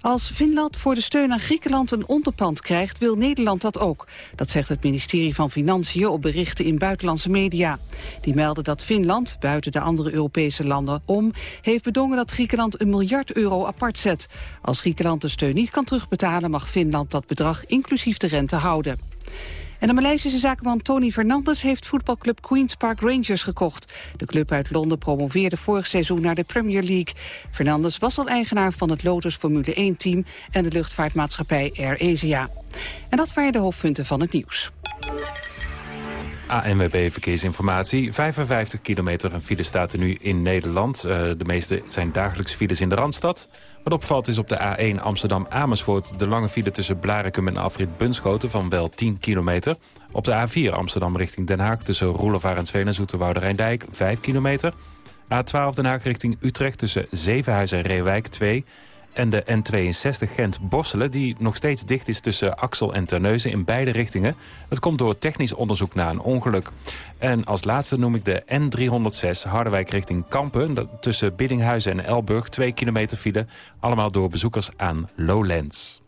Als Finland voor de steun aan Griekenland een onderpand krijgt, wil Nederland dat ook. Dat zegt het ministerie van Financiën op berichten in buitenlandse media. Die melden dat Finland, buiten de andere Europese landen om, heeft bedongen dat Griekenland een miljard euro apart zet. Als Griekenland de steun niet kan terugbetalen, mag Finland dat bedrag inclusief de rente houden. En de Maleisische zakenman Tony Fernandes heeft voetbalclub Queen's Park Rangers gekocht. De club uit Londen promoveerde vorig seizoen naar de Premier League. Fernandes was al eigenaar van het Lotus Formule 1-team en de luchtvaartmaatschappij Air Asia. En dat waren de hoofdpunten van het nieuws. ANWB Verkeersinformatie. 55 kilometer een file staat er nu in Nederland. Uh, de meeste zijn dagelijks files in de Randstad. Wat opvalt is op de A1 Amsterdam-Amersfoort... de lange file tussen Blarikum en Afrit Bunschoten van wel 10 kilometer. Op de A4 Amsterdam richting Den Haag tussen Roelofaar en Sveen en Zoeterwoude Rijndijk 5 kilometer. A12 Den Haag richting Utrecht tussen Zevenhuizen en Reewijk 2 en de N62 Gent-Borselen... die nog steeds dicht is tussen Axel en Terneuzen in beide richtingen. Het komt door technisch onderzoek na een ongeluk. En als laatste noem ik de N306 Harderwijk richting Kampen... tussen Biddinghuizen en Elburg, 2 kilometer file. Allemaal door bezoekers aan Lowlands.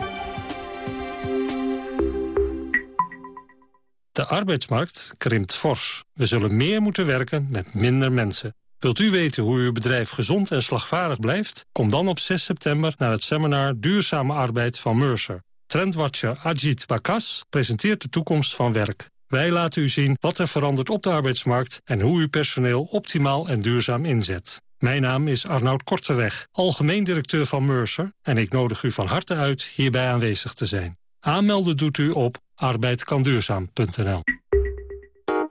De arbeidsmarkt krimpt fors. We zullen meer moeten werken met minder mensen. Wilt u weten hoe uw bedrijf gezond en slagvaardig blijft? Kom dan op 6 september naar het seminar Duurzame Arbeid van Mercer. Trendwatcher Ajit Bakas presenteert de toekomst van werk. Wij laten u zien wat er verandert op de arbeidsmarkt... en hoe u personeel optimaal en duurzaam inzet. Mijn naam is Arnoud Korteweg, algemeen directeur van Mercer... en ik nodig u van harte uit hierbij aanwezig te zijn. Aanmelden doet u op arbeidkanduurzaam.nl.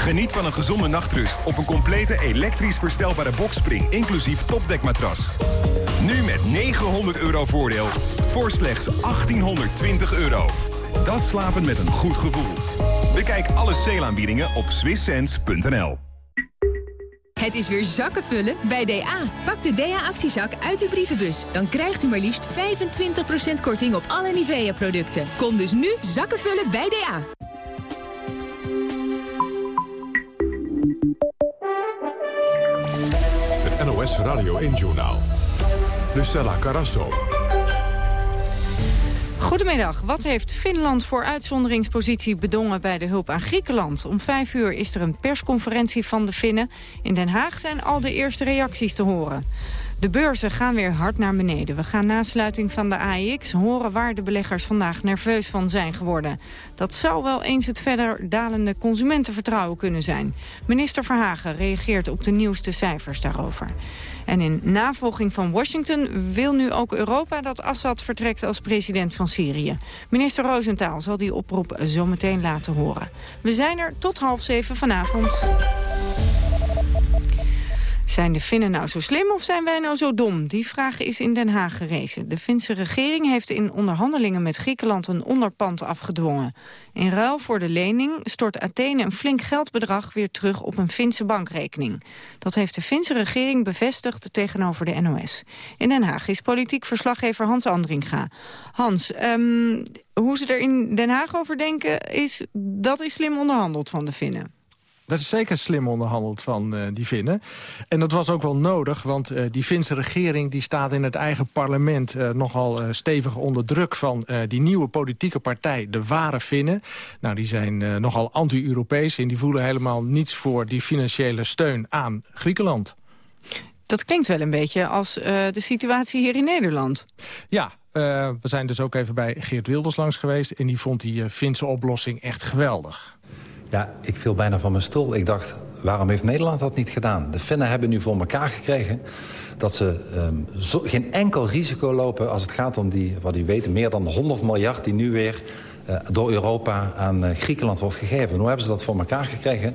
Geniet van een gezonde nachtrust op een complete elektrisch verstelbare boxspring, inclusief topdekmatras. Nu met 900 euro voordeel voor slechts 1820 euro. Dat slapen met een goed gevoel. Bekijk alle sale op swisssense.nl. Het is weer zakken vullen bij DA. Pak de DA-actiezak uit uw brievenbus. Dan krijgt u maar liefst 25% korting op alle Nivea-producten. Kom dus nu zakken vullen bij DA. NOS Radio 1-journaal. Lucella Carasso. Goedemiddag. Wat heeft Finland voor uitzonderingspositie bedongen bij de hulp aan Griekenland? Om vijf uur is er een persconferentie van de Finnen. In Den Haag zijn al de eerste reacties te horen. De beurzen gaan weer hard naar beneden. We gaan na sluiting van de AEX horen waar de beleggers vandaag nerveus van zijn geworden. Dat zou wel eens het verder dalende consumentenvertrouwen kunnen zijn. Minister Verhagen reageert op de nieuwste cijfers daarover. En in navolging van Washington wil nu ook Europa dat Assad vertrekt als president van Syrië. Minister Roosentaal zal die oproep zometeen laten horen. We zijn er tot half zeven vanavond. Zijn de Finnen nou zo slim of zijn wij nou zo dom? Die vraag is in Den Haag gerezen. De Finse regering heeft in onderhandelingen met Griekenland een onderpand afgedwongen. In ruil voor de lening stort Athene een flink geldbedrag weer terug op een Finse bankrekening. Dat heeft de Finse regering bevestigd tegenover de NOS. In Den Haag is politiek verslaggever Hans Andringa. Hans, um, hoe ze er in Den Haag over denken, is dat is slim onderhandeld van de Finnen. Dat is zeker slim onderhandeld van uh, die Finnen. En dat was ook wel nodig, want uh, die Finse regering... die staat in het eigen parlement uh, nogal stevig onder druk... van die nieuwe politieke partij, de Ware Finnen. Nou, die zijn nogal anti-Europees... en die voelen helemaal niets voor die financiële steun aan Griekenland. Dat klinkt wel een beetje als de situatie hier in Nederland. Ja, we zijn dus ook even bij Geert Wilders langs geweest... en die vond die Finse oplossing echt geweldig. Ja, ik viel bijna van mijn stoel. Ik dacht, waarom heeft Nederland dat niet gedaan? De Finnen hebben nu voor elkaar gekregen dat ze zo, geen enkel risico lopen als het gaat om die, wat u weet, meer dan 100 miljard die nu weer uh, door Europa aan uh, Griekenland wordt gegeven. hoe hebben ze dat voor elkaar gekregen?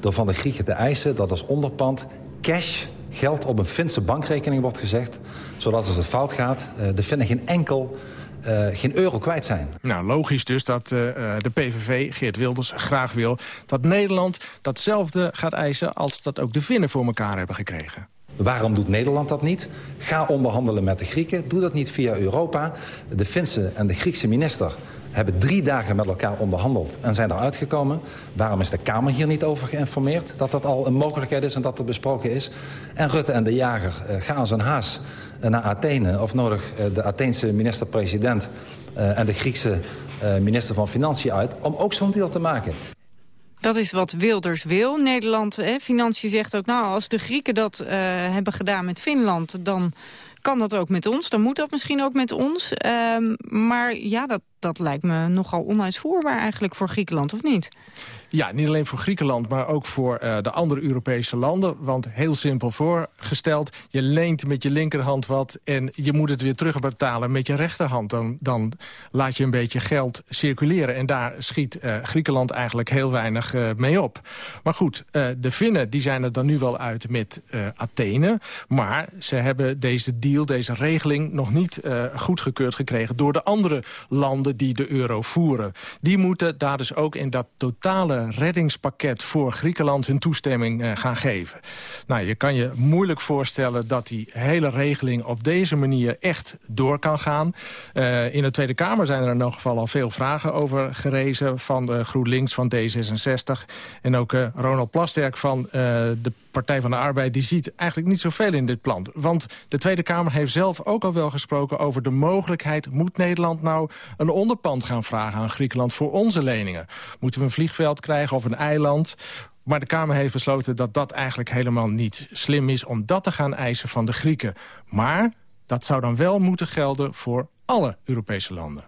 Door van de Grieken te eisen dat als onderpand cash geld op een Finse bankrekening wordt gezegd. Zodat als het fout gaat, uh, de Finnen geen enkel uh, geen euro kwijt zijn. Nou, logisch dus dat uh, de PVV, Geert Wilders, graag wil... dat Nederland datzelfde gaat eisen als dat ook de Finnen voor elkaar hebben gekregen. Waarom doet Nederland dat niet? Ga onderhandelen met de Grieken. Doe dat niet via Europa. De Finse en de Griekse minister hebben drie dagen met elkaar onderhandeld en zijn eruit gekomen. Waarom is de Kamer hier niet over geïnformeerd? Dat dat al een mogelijkheid is en dat er besproken is. En Rutte en de jager gaan zijn haas uh, naar Athene. Of nodig uh, de Atheense minister-president en de Griekse minister van Financiën uit... om ook zo'n deal te maken. Dat is wat Wilders wil. Nederland, hè, Financiën zegt ook, nou, als de Grieken dat hebben gedaan met Finland... dan kan dat ook met ons. Dan moet dat misschien ook met ons. Um, maar ja, dat, dat lijkt me nogal onuitvoerbaar eigenlijk voor Griekenland, of niet? Ja, niet alleen voor Griekenland, maar ook voor uh, de andere Europese landen. Want heel simpel voorgesteld, je leent met je linkerhand wat... en je moet het weer terugbetalen met je rechterhand. Dan, dan laat je een beetje geld circuleren. En daar schiet uh, Griekenland eigenlijk heel weinig uh, mee op. Maar goed, de Finnen die zijn er dan nu wel uit met Athene. Maar ze hebben deze deal, deze regeling... nog niet goedgekeurd gekregen door de andere landen die de euro voeren. Die moeten daar dus ook in dat totale reddingspakket voor Griekenland hun toestemming uh, gaan geven. Nou, je kan je moeilijk voorstellen dat die hele regeling op deze manier echt door kan gaan. Uh, in de Tweede Kamer zijn er in elk geval al veel vragen over gerezen van de GroenLinks, van D66 en ook uh, Ronald Plasterk van de Partij van de Arbeid die ziet eigenlijk niet zoveel in dit plan. Want de Tweede Kamer heeft zelf ook al wel gesproken over de mogelijkheid... moet Nederland nou een onderpand gaan vragen aan Griekenland voor onze leningen? Moeten we een vliegveld krijgen of een eiland? Maar de Kamer heeft besloten dat dat eigenlijk helemaal niet slim is... om dat te gaan eisen van de Grieken. Maar dat zou dan wel moeten gelden voor alle Europese landen.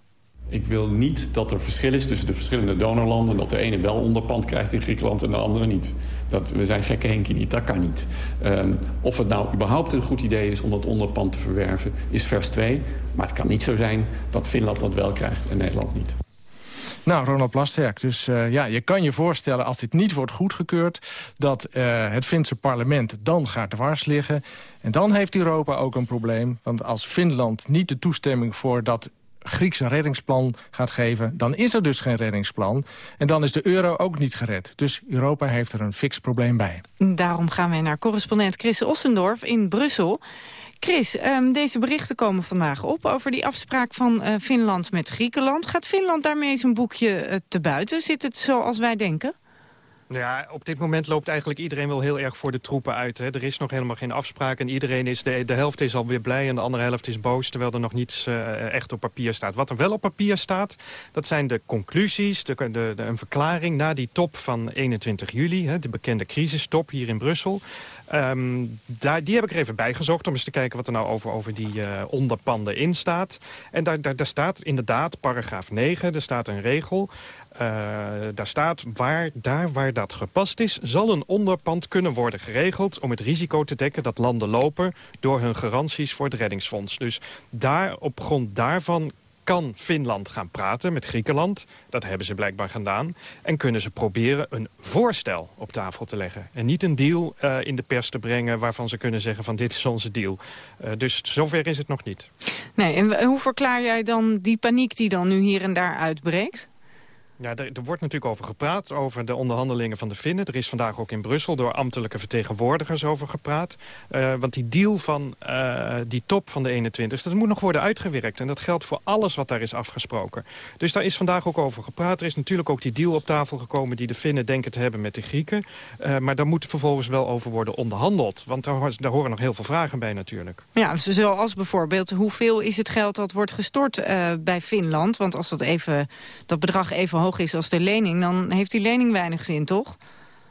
Ik wil niet dat er verschil is tussen de verschillende donorlanden... dat de ene wel onderpand krijgt in Griekenland en de andere niet. Dat, we zijn gekke Henkie niet, dat kan niet. Um, of het nou überhaupt een goed idee is om dat onderpand te verwerven... is vers 2. Maar het kan niet zo zijn dat Finland dat wel krijgt en Nederland niet. Nou, Ronald Plasterk, dus uh, ja, je kan je voorstellen... als dit niet wordt goedgekeurd... dat uh, het Finse parlement dan gaat dwars liggen. En dan heeft Europa ook een probleem. Want als Finland niet de toestemming voor dat Griekse reddingsplan gaat geven... dan is er dus geen reddingsplan. En dan is de euro ook niet gered. Dus Europa heeft er een fix probleem bij. Daarom gaan wij naar correspondent Chris Ossendorf in Brussel. Chris, um, deze berichten komen vandaag op over die afspraak van uh, Finland met Griekenland. Gaat Finland daarmee zijn boekje uh, te buiten? Zit het zoals wij denken? Ja, op dit moment loopt eigenlijk iedereen wel heel erg voor de troepen uit. Hè. Er is nog helemaal geen afspraak en iedereen is, de, de helft is alweer blij en de andere helft is boos... terwijl er nog niets uh, echt op papier staat. Wat er wel op papier staat, dat zijn de conclusies, de, de, een verklaring... na die top van 21 juli, hè, de bekende crisistop hier in Brussel. Um, daar, die heb ik er even bijgezocht om eens te kijken wat er nou over, over die uh, onderpanden in staat. En daar, daar, daar staat inderdaad, paragraaf 9, er staat een regel... Uh, daar staat, waar, daar waar dat gepast is... zal een onderpand kunnen worden geregeld... om het risico te dekken dat landen lopen... door hun garanties voor het reddingsfonds. Dus daar, op grond daarvan kan Finland gaan praten met Griekenland. Dat hebben ze blijkbaar gedaan. En kunnen ze proberen een voorstel op tafel te leggen. En niet een deal uh, in de pers te brengen waarvan ze kunnen zeggen van dit is onze deal. Uh, dus zover is het nog niet. Nee, en hoe verklaar jij dan die paniek die dan nu hier en daar uitbreekt? Ja, er, er, wordt natuurlijk over gepraat, over de onderhandelingen van de Finnen. Er is vandaag ook in Brussel door ambtelijke vertegenwoordigers over gepraat. Uh, want die deal van uh, die top van de 21ste, dat moet nog worden uitgewerkt. En dat geldt voor alles wat daar is afgesproken. Dus daar is vandaag ook over gepraat. Er is natuurlijk ook die deal op tafel gekomen die de Finnen denken te hebben met de Grieken. Uh, maar daar moet vervolgens wel over worden onderhandeld. Want daar, daar, horen nog heel veel vragen bij natuurlijk. Ja, zoals bijvoorbeeld hoeveel is het geld dat wordt gestort bij Finland? Want als dat, even, dat bedrag even hoog is als de lening... dan heeft die lening weinig zin, toch?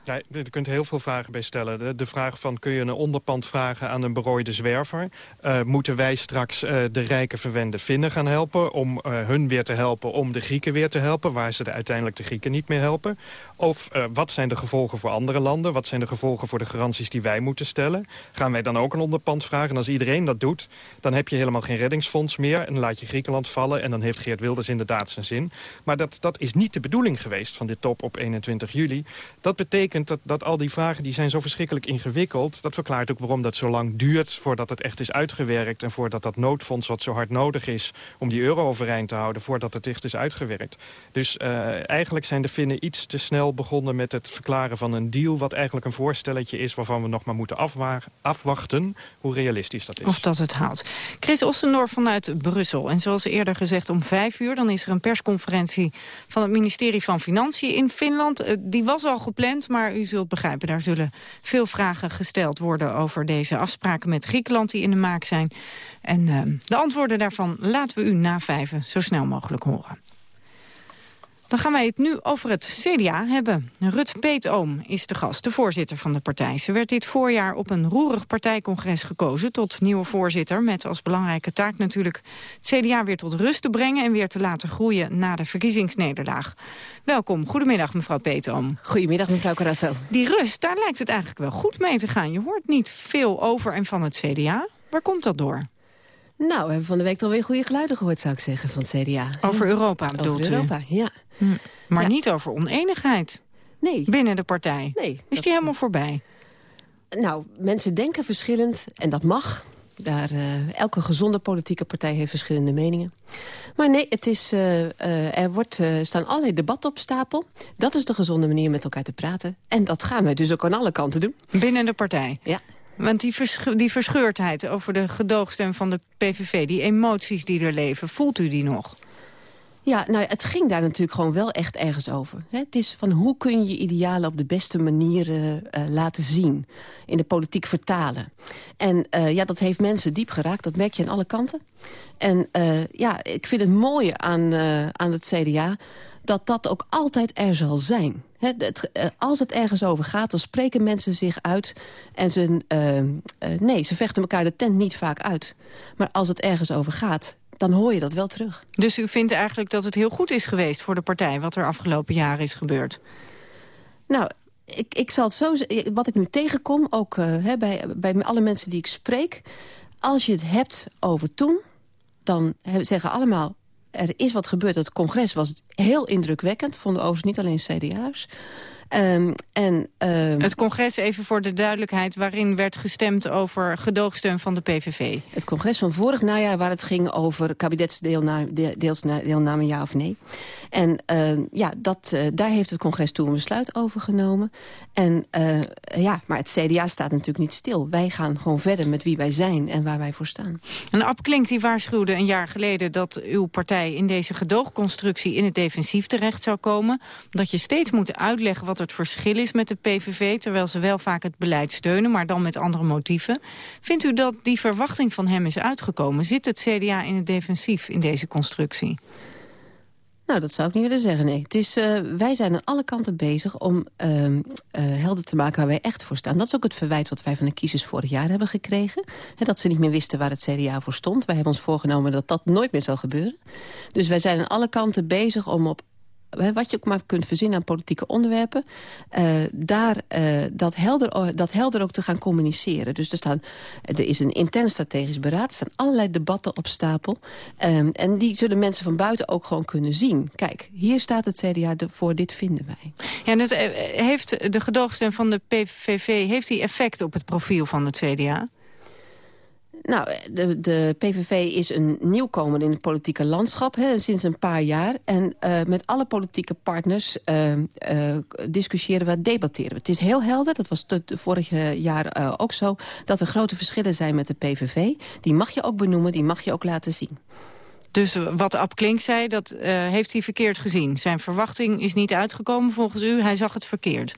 Ja, je kunt heel veel vragen bij stellen. De, vraag van kun je een onderpand vragen aan een berooide zwerver? Uh, moeten wij straks uh, de rijke verwende Finnen gaan helpen... om uh, hun weer te helpen, om de Grieken weer te helpen... waar ze de, uiteindelijk de Grieken niet meer helpen? Of wat zijn de gevolgen voor andere landen? Wat zijn de gevolgen voor de garanties die wij moeten stellen? Gaan wij dan ook een onderpand vragen? En als iedereen dat doet, dan heb je helemaal geen reddingsfonds meer... en laat je Griekenland vallen en dan heeft Geert Wilders inderdaad zijn zin. Maar dat, dat is niet de bedoeling geweest van dit top op 21 juli. Dat betekent dat, dat al die vragen die zijn zo verschrikkelijk ingewikkeld. Dat verklaart ook waarom dat zo lang duurt voordat het echt is uitgewerkt... en voordat dat noodfonds wat zo hard nodig is om die euro overeind te houden... voordat het echt is uitgewerkt. Dus uh, eigenlijk zijn de Finnen iets te snel begonnen met het verklaren van een deal... wat eigenlijk een voorstelletje is waarvan we nog maar moeten afwachten... hoe realistisch dat is. Of dat het haalt. Chris Ossendorf vanuit Brussel. En zoals eerder gezegd om vijf uur... dan is er een persconferentie van het ministerie van Financiën in Finland. Uh, die was al gepland, maar u zult begrijpen... daar zullen veel vragen gesteld worden over deze afspraken met Griekenland... die in de maak zijn. En uh, de antwoorden daarvan laten we u na vijven zo snel mogelijk horen. Dan gaan wij het nu over het CDA hebben. Rut Peetoom is de gast, de voorzitter van de partij. Ze werd dit voorjaar op een roerig partijcongres gekozen... tot nieuwe voorzitter, met als belangrijke taak natuurlijk... het CDA weer tot rust te brengen en weer te laten groeien... na de verkiezingsnederlaag. Welkom, goedemiddag mevrouw Peetoom. Goedemiddag mevrouw Carasso. Die rust, daar lijkt het eigenlijk wel goed mee te gaan. Je hoort niet veel over en van het CDA. Waar komt dat door? Nou, we hebben van de week alweer goede geluiden gehoord, zou ik zeggen, van het CDA. Over Europa bedoelt Over Europa, u? ja. Hm. Maar ja. niet over oneenigheid? Nee. Binnen de partij? Nee. Is dat... die helemaal voorbij? Nou, mensen denken verschillend en dat mag. Daar, uh, elke gezonde politieke partij heeft verschillende meningen. Maar nee, het is, uh, uh, er wordt, staan allerlei debatten op stapel. Dat is de gezonde manier met elkaar te praten. En dat gaan we dus ook aan alle kanten doen. Binnen de partij? Ja. Want die, die verscheurdheid over de gedoogstem van de PVV... die emoties die er leven, voelt u die nog? Ja, nou, het ging daar natuurlijk gewoon wel echt ergens over. Het is van hoe kun je idealen op de beste manier uh, laten zien. In de politiek vertalen. En uh, ja, dat heeft mensen diep geraakt. Dat merk je aan alle kanten. En uh, ja, ik vind het mooie aan, aan het CDA dat dat ook altijd er zal zijn. He, het, als het ergens over gaat, dan spreken mensen zich uit. En ze, uh, uh, nee, ze vechten elkaar de tent niet vaak uit. Maar als het ergens over gaat, dan hoor je dat wel terug. Dus u vindt eigenlijk dat het heel goed is geweest voor de partij... wat er afgelopen jaren is gebeurd? Nou, ik, ik zal het zo Wat ik nu tegenkom, ook uh, he, bij, bij alle mensen die ik spreek... als je het hebt over toen, dan zeggen allemaal er is wat gebeurd. Het congres was heel indrukwekkend. Vonden overigens niet alleen CDA's. Um, en, um, het congres, even voor de duidelijkheid... waarin werd gestemd over gedoogsteun van de PVV. Het congres van vorig najaar waar het ging over kabinetsdeelname deelname, ja of nee. En uh, ja, dat, uh, daar heeft het congres toen een besluit over genomen. En, uh, ja, maar het CDA staat natuurlijk niet stil. Wij gaan gewoon verder met wie wij zijn en waar wij voor staan. En Ab Klink die waarschuwde een jaar geleden... dat uw partij in deze gedoogconstructie in het defensief terecht zou komen. Dat je steeds moet uitleggen wat het verschil is met de PVV... terwijl ze wel vaak het beleid steunen, maar dan met andere motieven. Vindt u dat die verwachting van hem is uitgekomen? Zit het CDA in het defensief in deze constructie? Nou, dat zou ik niet willen zeggen, nee. Het is, uh, wij zijn aan alle kanten bezig om uh, uh, helder te maken waar wij echt voor staan. Dat is ook het verwijt wat wij van de kiezers vorig jaar hebben gekregen. He, dat ze niet meer wisten waar het CDA voor stond. Wij hebben ons voorgenomen dat dat nooit meer zal gebeuren. Dus wij zijn aan alle kanten bezig om op wat je ook maar kunt verzinnen aan politieke onderwerpen... daar dat, helder, dat helder ook te gaan communiceren. Dus er, staan, er is een intern strategisch beraad, er staan allerlei debatten op stapel. Ehm, en die zullen mensen van buiten ook gewoon kunnen zien. Kijk, hier staat het CDA voor, dit vinden wij. Ja, en dat, heeft de gedoogstem van de PVV heeft die effect op het profiel van het CDA? Nou, de, de, PVV is een nieuwkomer in het politieke landschap hè, sinds een paar jaar. En uh, met alle politieke partners uh, uh, discussiëren we, debatteren we. Het is heel helder, dat was het vorige jaar ook zo... dat er grote verschillen zijn met de PVV. Die mag je ook benoemen, die mag je ook laten zien. Dus wat Ab Klink zei, dat heeft hij verkeerd gezien. Zijn verwachting is niet uitgekomen volgens u, hij zag het verkeerd.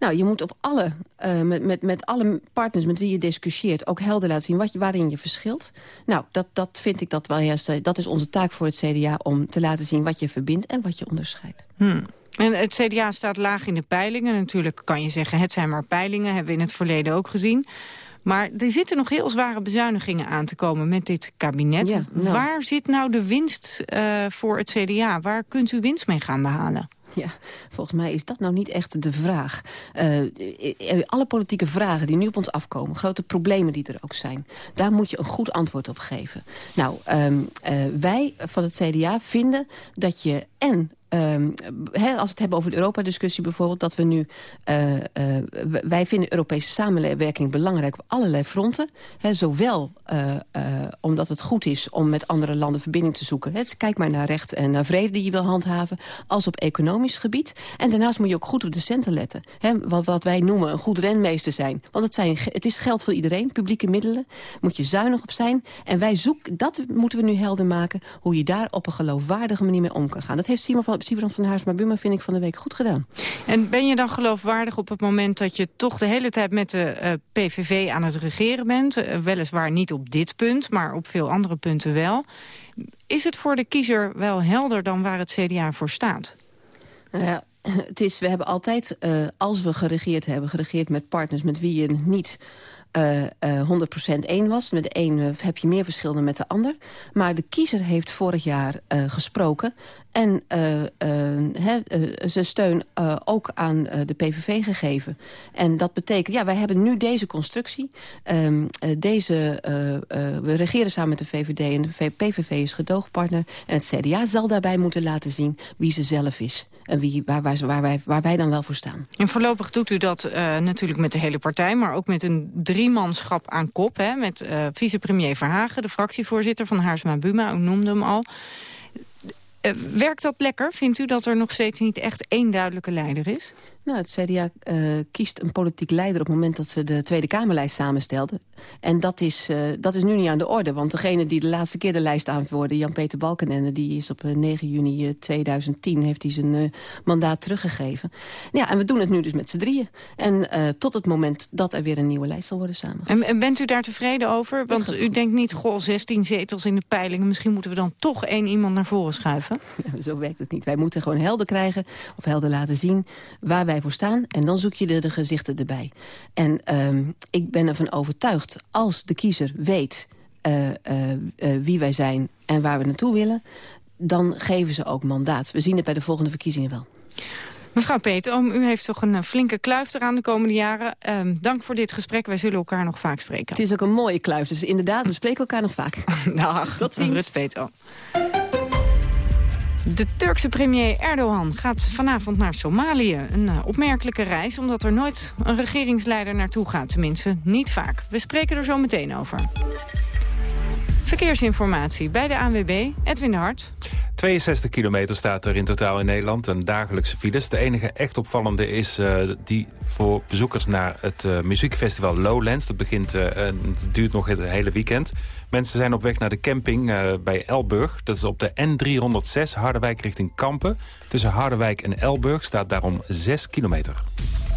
Nou, je moet op alle, uh, met, met, met alle partners met wie je discussieert... ook helder laten zien wat, waarin je verschilt. Nou, dat, dat vind ik dat wel juist... Dat is onze taak voor het CDA om te laten zien wat je verbindt... en wat je onderscheidt. Hmm. En het CDA staat laag in de peilingen. Natuurlijk kan je zeggen, het zijn maar peilingen. Hebben we in het verleden ook gezien. Maar er zitten nog heel zware bezuinigingen aan te komen met dit kabinet. Nou. Waar zit nou de winst uh, voor het CDA? Waar kunt u winst mee gaan behalen? *laughs* Ja, volgens mij is dat nou niet echt de vraag. Uh, alle politieke vragen die nu op ons afkomen, grote problemen die er ook zijn... daar moet je een goed antwoord op geven. Nou, um, uh, wij van het CDA vinden dat je en Um, als we het hebben over de Europa-discussie bijvoorbeeld... dat we nu... Uh, uh, wij vinden Europese samenwerking belangrijk op allerlei fronten. Zowel uh, omdat het goed is om met andere landen verbinding te zoeken. He, kijk maar naar recht en naar vrede die je wil handhaven. Als op economisch gebied. En daarnaast moet je ook goed op de centen letten. Wat, wat, wij noemen een goed renmeester zijn. Want het, zijn, het is geld voor iedereen, publieke middelen. Moet je zuinig op zijn. En wij zoeken, dat moeten we nu helder maken... hoe je daar op een geloofwaardige manier mee om kan gaan. Dat heeft Simon van Sibrand van Haarsma Buma vind ik van de week goed gedaan. En ben je dan geloofwaardig op het moment dat je toch de hele tijd met de uh, eh, PVV aan het regeren bent? Uh, weliswaar niet op dit punt, maar op veel andere punten wel. Is het voor de kiezer wel helder dan waar het CDA voor staat? Nou ja, *clears throat* het is, we hebben altijd, uh, als we geregeerd hebben, geregeerd met partners met wie je niet uh, uh, 100% één was. Met de een uh, heb je meer verschil dan met de ander. Maar de kiezer heeft vorig jaar gesproken. En he, zijn steun ook aan de PVV gegeven. En dat betekent, ja, wij hebben nu deze constructie. Um, deze, we regeren samen met de VVD en de PVV is gedoogpartner. En het CDA zal daarbij moeten laten zien wie ze zelf is en wie, waar, waar, wij, waar wij dan wel voor staan. En voorlopig doet u dat uh, natuurlijk met de hele partij... maar ook met een driemanschap aan kop... Hè, met uh, vicepremier Verhagen, de fractievoorzitter van Haarsma Buma... u noemde hem al. Uh, werkt dat lekker? Vindt u dat er nog steeds niet echt één duidelijke leider is? Nou, het CDA uh, kiest een politiek leider op het moment dat ze de Tweede Kamerlijst samenstelden. En dat is, uh, dat is nu niet aan de orde. Want degene die de laatste keer de lijst aanvoerde, Jan-Peter Balkenende... die is op 9 eh, juni 2010, heeft hij zijn uh, mandaat teruggegeven. Ja, en we doen het nu dus met z'n drieën. En tot het moment dat er weer een nieuwe lijst zal worden samengesteld. En, en bent u daar tevreden over? Want u denkt niet, goh, 16 zetels in de peilingen... misschien moeten we dan toch één iemand naar voren schuiven? *laughs* Ja, zo werkt het niet. Wij moeten gewoon helder krijgen, of helder laten zien... waar wij voor staan. En dan zoek je de, de gezichten erbij. En um, ik ben ervan overtuigd, als de kiezer weet uh, uh, uh, wie wij zijn en waar we naartoe willen... dan geven ze ook mandaat. We zien het bij de volgende verkiezingen wel. Mevrouw Peter, u heeft toch een flinke kluif eraan de komende jaren. Uh, dank voor dit gesprek. Wij zullen elkaar nog vaak spreken. Het is ook een mooie kluif. Dus inderdaad, we spreken elkaar nog vaak. *laughs* Dag, Tot ziens. Rut Peter. De Turkse premier Erdogan gaat vanavond naar Somalië. Een uh, opmerkelijke reis, omdat er nooit een regeringsleider naartoe gaat. Tenminste, niet vaak. We spreken er zo meteen over. Verkeersinformatie bij de ANWB, Edwin de Hart. 62 kilometer staat er in totaal in Nederland, een dagelijkse files. De enige echt opvallende is uh, die voor bezoekers naar het uh, muziekfestival Lowlands. Dat begint, uh, duurt nog het hele weekend. Mensen zijn op weg naar de camping bij Elburg. Dat is op de N306 Harderwijk richting Kampen. Tussen Harderwijk en Elburg staat daarom 6 kilometer.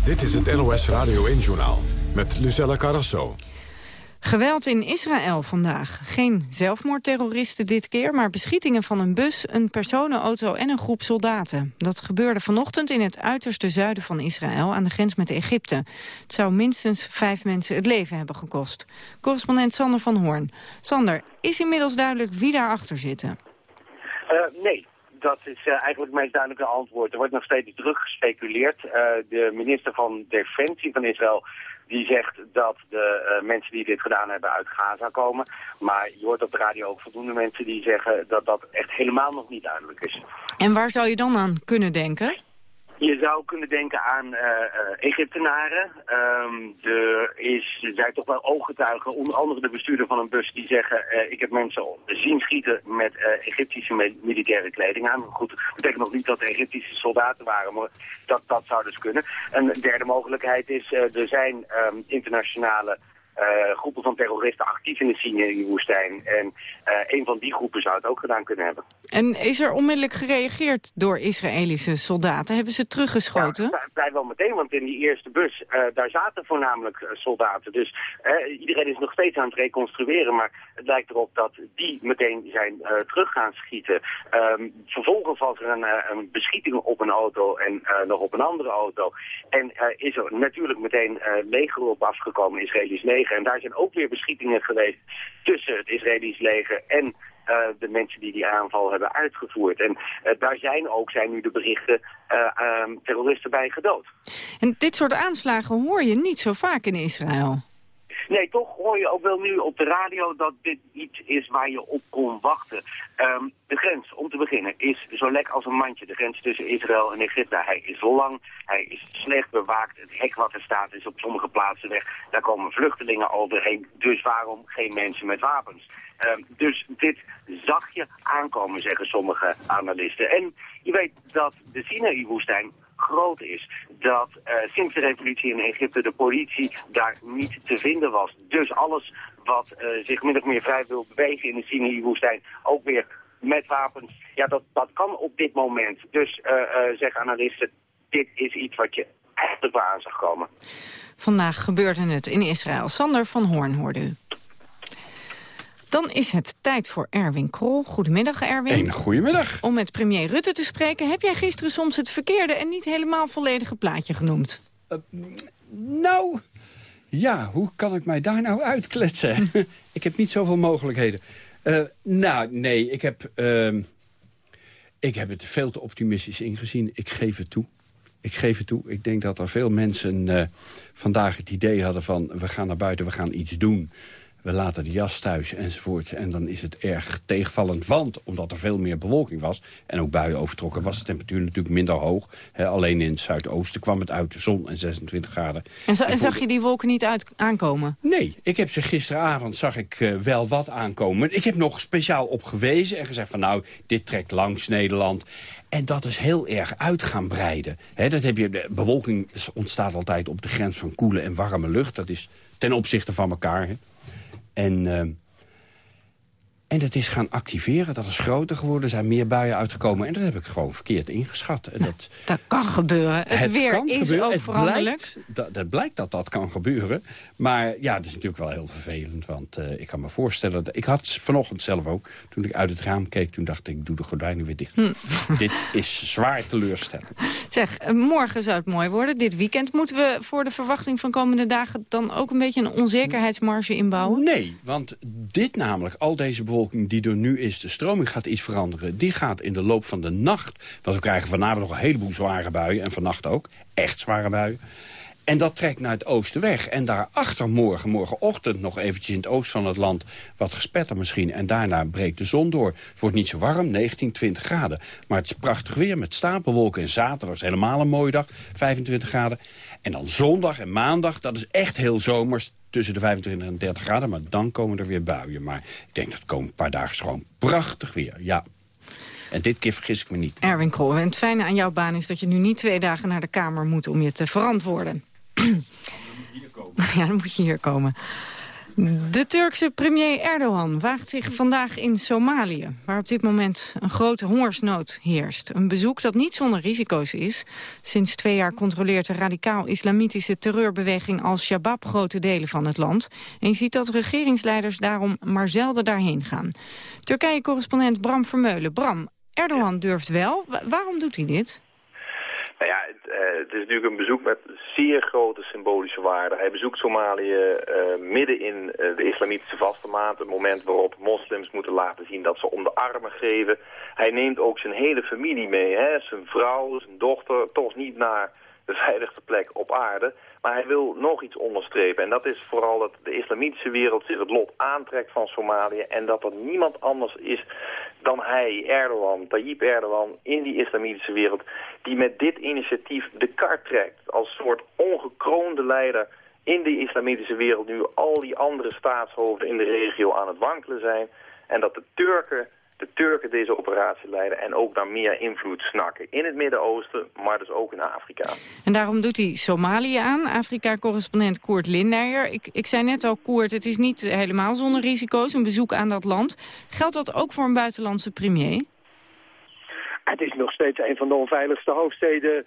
Dit is het NOS Radio 1-journaal met Lucella Carrasso. Geweld in Israël vandaag. Geen zelfmoordterroristen dit keer, maar beschietingen van een bus, een personenauto en een groep soldaten. Dat gebeurde vanochtend in het uiterste zuiden van Israël aan de grens met Egypte. Het zou minstens vijf mensen het leven hebben gekost. Correspondent Sander van Hoorn. Sander, is inmiddels duidelijk wie daarachter zitten? Uh, nee, dat is uh, eigenlijk het meest duidelijke antwoord. Er wordt nog steeds druk gespeculeerd. Uh, de minister van Defensie van Israël die zegt dat de uh, mensen die dit gedaan hebben uit Gaza komen. Maar je hoort op de radio ook voldoende mensen die zeggen dat dat echt helemaal nog niet duidelijk is. En waar zou je dan aan kunnen denken? Je zou kunnen denken aan uh, Egyptenaren. Um, er, is, er zijn toch wel ooggetuigen, onder andere de bestuurder van een bus, die zeggen... Uh, ik heb mensen zien schieten met Egyptische militaire kleding aan. Goed, dat betekent nog niet dat er Egyptische soldaten waren, maar dat, dat zou dus kunnen. Een derde mogelijkheid is, er zijn um, internationale uh, groepen van terroristen actief in de Sinai-woestijn. En uh, een van die groepen zou het ook gedaan kunnen hebben. En is er onmiddellijk gereageerd door Israëlische soldaten? Hebben ze teruggeschoten? Ja, vrijwel meteen, want in die eerste bus, uh, daar zaten voornamelijk soldaten. Dus iedereen is nog steeds aan het reconstrueren, maar het lijkt erop dat die meteen zijn terug gaan schieten. Um, vervolgens was er een, een, beschieting op een auto en nog op een andere auto. En is er natuurlijk meteen leger op afgekomen, Israëlisch leger. En daar zijn ook weer beschietingen geweest tussen het Israëlisch leger en uh, de mensen die die aanval hebben uitgevoerd. En uh, daar zijn ook, zijn nu de berichten, uh, um, terroristen bij gedood. En dit soort aanslagen hoor je niet zo vaak in Israël. Nee, toch hoor je ook wel nu op de radio dat dit iets is waar je op kon wachten. Um, de grens, om te beginnen, is zo lek als een mandje. De grens tussen Israël en Egypte. Hij is lang, hij is slecht bewaakt. Het hek wat er staat is op sommige plaatsen weg. Daar komen vluchtelingen overheen. Dus waarom geen mensen met wapens? Um, dus dit zag je aankomen, zeggen sommige analisten. En je weet dat de Sinaï-woestijn groot is. Dat uh, sinds de revolutie in Egypte de politie daar niet te vinden was. Dus alles wat uh, zich min of meer vrij wil bewegen in de Sinai-woestijn, ook weer met wapens, ja, dat, dat kan op dit moment. Dus uh, zeggen analisten, dit is iets wat je eigenlijk wel aan zag komen. Vandaag gebeurde het in Israël. Sander van Hoorn hoorde u. Dan is het tijd voor Erwin Krol. Goedemiddag, Erwin. Een goedemiddag. Om met premier Rutte te spreken... heb jij gisteren soms het verkeerde en niet helemaal volledige plaatje genoemd? Uh, nou, ja, hoe kan ik mij daar nou uitkletsen? *laughs* ik heb niet zoveel mogelijkheden. Uh, nou, nee, ik heb, uh, ik heb het veel te optimistisch ingezien. Ik geef het toe. Ik geef het toe. Ik denk dat er veel mensen uh, vandaag het idee hadden van... we gaan naar buiten, we gaan iets doen we laten de jas thuis enzovoort. En dan is het erg tegenvallend, want omdat er veel meer bewolking was... en ook buien overtrokken, was de temperatuur natuurlijk minder hoog. He, alleen in het zuidoosten kwam het uit de zon en 26 graden. En, en zag je die wolken niet uit aankomen? Nee, ik heb ze gisteravond zag ik uh, wel wat aankomen. Ik heb nog speciaal op gewezen en gezegd van nou, dit trekt langs Nederland. En dat is heel erg uit gaan breiden. He, dat heb je, de bewolking ontstaat altijd op de grens van koele en warme lucht. Dat is ten opzichte van elkaar. He. En, uh, en dat is gaan activeren. Dat is groter geworden. Er zijn meer buien uitgekomen. En dat heb ik gewoon verkeerd ingeschat. En dat, dat kan gebeuren. Het, het weer is gebeuren. ook het veranderlijk. Blijkt, dat, dat blijkt dat dat kan gebeuren. Maar ja, het is natuurlijk wel heel vervelend. Want uh, ik kan me voorstellen... Ik had vanochtend zelf ook, toen ik uit het raam keek... toen dacht ik, doe de gordijnen weer dicht. Hm. Dit is zwaar teleurstellend. Zeg, morgen zou het mooi worden. Dit weekend moeten we voor de verwachting van komende dagen... dan ook een beetje een onzekerheidsmarge inbouwen? Nee, want dit namelijk, al deze die er nu is, de stroming gaat iets veranderen. Die gaat in de loop van de nacht... want we krijgen vanavond nog een heleboel zware buien... en vannacht ook, echt zware buien. En dat trekt naar het oosten weg. En daarachter morgen, morgenochtend nog eventjes in het oosten van het land... wat gespetter misschien. En daarna breekt de zon door. Het wordt niet zo warm, 19, 20 graden. Maar het is prachtig weer met stapelwolken. En zaterdag is helemaal een mooie dag, 25 graden. En dan zondag en maandag, dat is echt heel zomers tussen de 25 en 30 graden. Maar dan komen er weer buien. Maar ik denk dat het komen een paar dagen gewoon prachtig weer. Ja. En dit keer vergis ik me niet. Erwin Krol, en het fijne aan jouw baan is dat je nu niet twee dagen naar de Kamer moet om je te verantwoorden. *clears throat* ja, dan moet je hier komen. De Turkse premier Erdogan waagt zich vandaag in Somalië... waar op dit moment een grote hongersnood heerst. Een bezoek dat niet zonder risico's is. Sinds twee jaar controleert de radicaal-islamitische terreurbeweging Al-Shabaab... grote delen van het land. En je ziet dat regeringsleiders daarom maar zelden daarheen gaan. Turkije-correspondent Bram Vermeulen. Bram, Erdogan durft wel. waarom doet hij dit? Nou ja, het, uh, het, is natuurlijk een bezoek met zeer grote symbolische waarde. Hij bezoekt Somalië uh, midden in uh, de islamitische vaste maand. Het moment waarop moslims moeten laten zien dat ze om de armen geven. Hij neemt ook zijn hele familie mee. Hè? Zijn vrouw, zijn dochter, toch niet naar de veiligste plek op aarde. Maar hij wil nog iets onderstrepen. En dat is vooral dat de islamitische wereld zich het lot aantrekt van Somalië. En dat er niemand anders is dan hij, Erdogan, Tayyip Erdogan, in die islamitische wereld... die met dit initiatief de kar trekt als soort ongekroonde leider in de islamitische wereld... nu al die andere staatshoofden in de regio aan het wankelen zijn. En dat de Turken de Turken deze operatie leiden en ook naar meer invloed snakken. In het Midden-Oosten, maar dus ook in Afrika. En daarom doet hij Somalië aan. Afrika-correspondent Koert Lindeyer. Ik, ik zei net al, Koert, het is niet helemaal zonder risico's, een bezoek aan dat land. Geldt dat ook voor een buitenlandse premier? Het is nog steeds een van de onveiligste hoofdsteden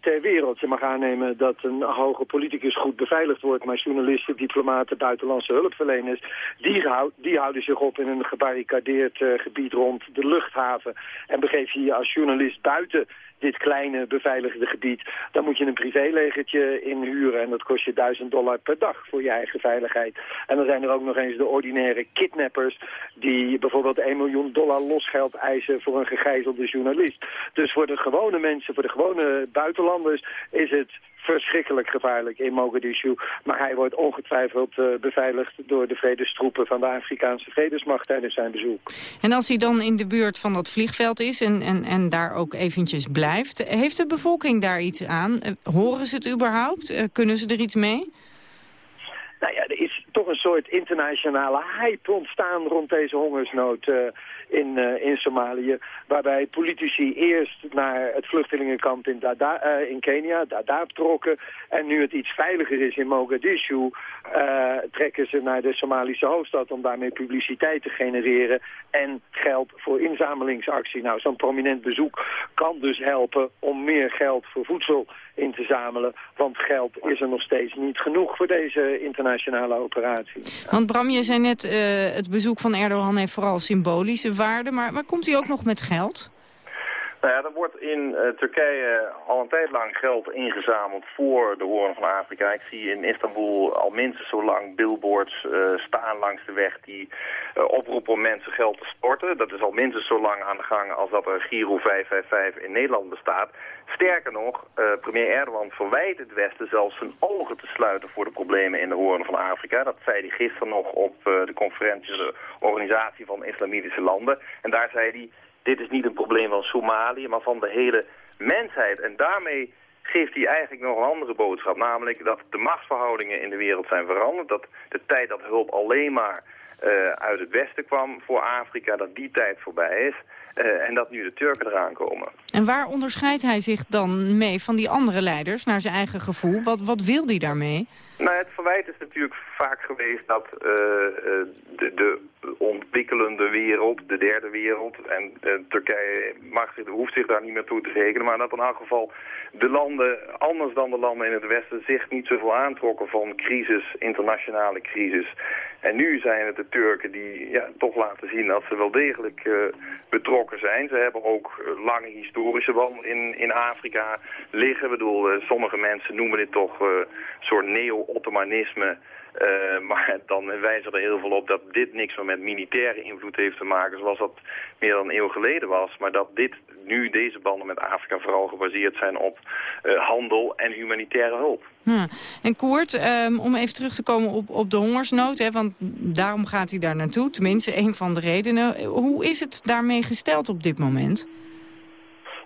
ter wereld. Je mag aannemen dat een hoge politicus goed beveiligd wordt... maar journalisten, diplomaten, buitenlandse hulpverleners... die, die houden zich op in een gebarricadeerd uh, gebied rond de luchthaven... en begeef je je als journalist buiten dit kleine beveiligde gebied... dan moet je een privélegertje inhuren en dat kost je duizend dollar per dag voor je eigen veiligheid. En dan zijn er ook nog eens de ordinaire kidnappers... die bijvoorbeeld 1 miljoen dollar losgeld eisen voor een gegijzelde journalist. Dus voor de gewone mensen, voor de gewone buitenlanders... is het verschrikkelijk gevaarlijk in Mogadishu. Maar hij wordt ongetwijfeld uh, beveiligd door de vredestroepen van de Afrikaanse vredesmacht tijdens zijn bezoek. En als hij dan in de buurt van dat vliegveld is en, en, en daar ook eventjes blijft, heeft de bevolking daar iets aan? Uh, horen ze het überhaupt? Uh, kunnen ze er iets mee? Nou ja, er is toch een soort internationale hype ontstaan rond deze hongersnood uh, in, uh, in Somalië. Waarbij politici eerst naar het vluchtelingenkamp in, Dada, uh, in Kenia, Dadaab trokken. En nu het iets veiliger is in Mogadishu, trekken ze naar de Somalische hoofdstad om daarmee publiciteit te genereren. En geld voor inzamelingsactie. Nou, zo'n prominent bezoek kan dus helpen om meer geld voor voedsel in te zamelen. Want geld is er nog steeds niet genoeg voor deze internationale operatie. Want Bram, je zei net, uh, het bezoek van Erdogan heeft vooral symbolische waarde. Maar, maar komt hij ook nog met geld? Nou ja, er wordt in uh, Turkije al een tijd lang geld ingezameld voor de Hoorn van Afrika. Ik zie in Istanbul al minstens zo lang billboards uh, staan langs de weg die uh, oproepen om mensen geld te storten. Dat is al minstens zo lang aan de gang als dat er Giro 555 in Nederland bestaat. Sterker nog, premier Erdogan verwijt het Westen zelfs zijn ogen te sluiten voor de problemen in de Hoorn van Afrika. Dat zei hij gisteren nog op de conferentie de Organisatie van Islamitische Landen. En daar zei hij dit is niet een probleem van Somalië, maar van de hele mensheid. En daarmee geeft hij eigenlijk nog een andere boodschap. Namelijk dat de machtsverhoudingen in de wereld zijn veranderd. Dat de tijd dat hulp alleen maar uit het westen kwam voor Afrika, dat die tijd voorbij is. Uh, en dat nu de Turken eraan komen. En waar onderscheidt hij zich dan mee van die andere leiders, naar zijn eigen gevoel? Wat, wat wil hij daarmee? Nou, het verwijt is natuurlijk vaak geweest dat uh, de, de, ontwikkelende wereld, de derde wereld, en uh, Turkije mag hoeft zich daar niet meer toe te rekenen, maar dat in elk geval de landen, anders dan de landen in het Westen, zich niet zoveel aantrokken van crisis, internationale crisis. En nu zijn het de Turken die ja, toch laten zien dat ze wel degelijk uh, betrokken zijn. Ze hebben ook lange historische banden in, in Afrika liggen. Ik bedoel, sommige mensen noemen dit toch een soort neo-Ottomanisme. Uh, maar dan wijzen er heel veel op dat dit niks meer met militaire invloed heeft te maken, zoals dat meer dan een eeuw geleden was. Maar dat dit nu, deze banden met Afrika vooral gebaseerd zijn op uh, handel en humanitaire hulp. Ja. En Koert, um, om even terug te komen op, op de hongersnood, hè, want daarom gaat hij daar naartoe, tenminste een van de redenen. Hoe is het daarmee gesteld op dit moment?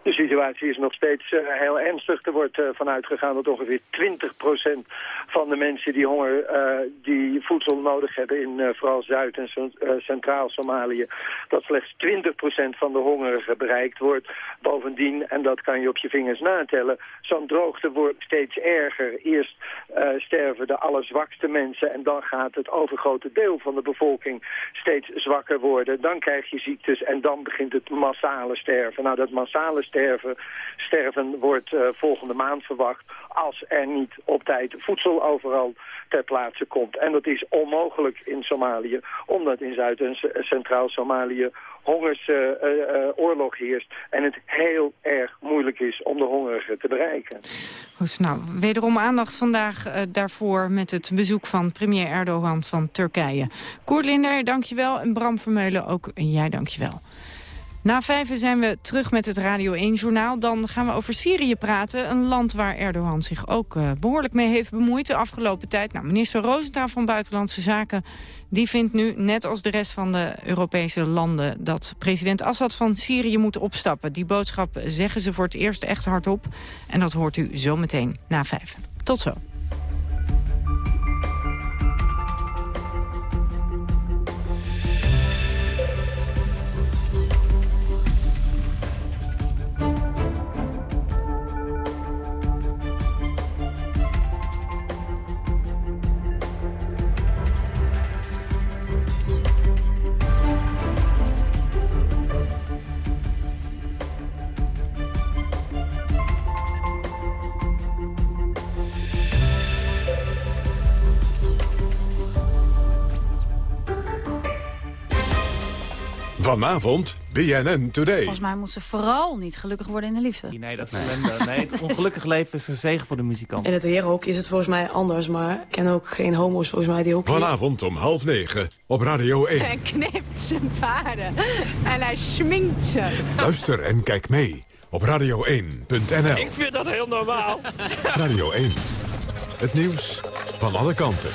De situatie is nog steeds uh, heel ernstig. Er wordt uh, vanuit gegaan dat ongeveer 20% van de mensen die honger, uh, die voedsel nodig hebben in vooral Zuid- en Centraal Somalië, dat slechts 20% van de hongerigen bereikt wordt. Bovendien, en dat kan je op je vingers natellen, zo'n droogte wordt steeds erger. Eerst sterven de allerzwakste mensen en dan gaat het overgrote deel van de bevolking steeds zwakker worden. Dan krijg je ziektes en dan begint het massale sterven. Nou, dat massale sterven sterven. Sterven wordt volgende maand verwacht als er niet op tijd voedsel overal ter plaatse komt. En dat is onmogelijk in Somalië, omdat in Zuid- en Centraal Somalië hongersoorlog uh, uh, heerst en het heel erg moeilijk is om de hongerigen te bereiken. Goed, nou, wederom aandacht vandaag daarvoor met het bezoek van premier Erdogan van Turkije. Koert Linder, dankjewel. En Bram Vermeulen, ook jij dankjewel. Na vijven zijn we terug met het Radio 1-journaal. Dan gaan we over Syrië praten. Een land waar Erdogan zich ook uh, behoorlijk mee heeft bemoeid de afgelopen tijd. Nou, minister Roosentaal van Buitenlandse Zaken die vindt nu, net als de rest van de Europese landen... dat president Assad van Syrië moet opstappen. Die boodschap zeggen ze voor het eerst echt hardop. En dat hoort u zometeen na vijf. Tot zo. Vanavond BNN Today. Volgens mij moet ze vooral niet gelukkig worden in de liefde. Nee, dat is *laughs* nee. nee, het *laughs* ongelukkig leven is een zegen voor de muzikant. In het herenhok is het volgens mij anders, maar ik ken ook geen homo's volgens mij die ook... Vanavond om half negen op Radio 1. Hij knipt zijn paarden en hij schminkt ze. Luister en kijk mee op radio1.nl. Ik vind dat heel normaal. Radio 1. Het nieuws van alle kanten.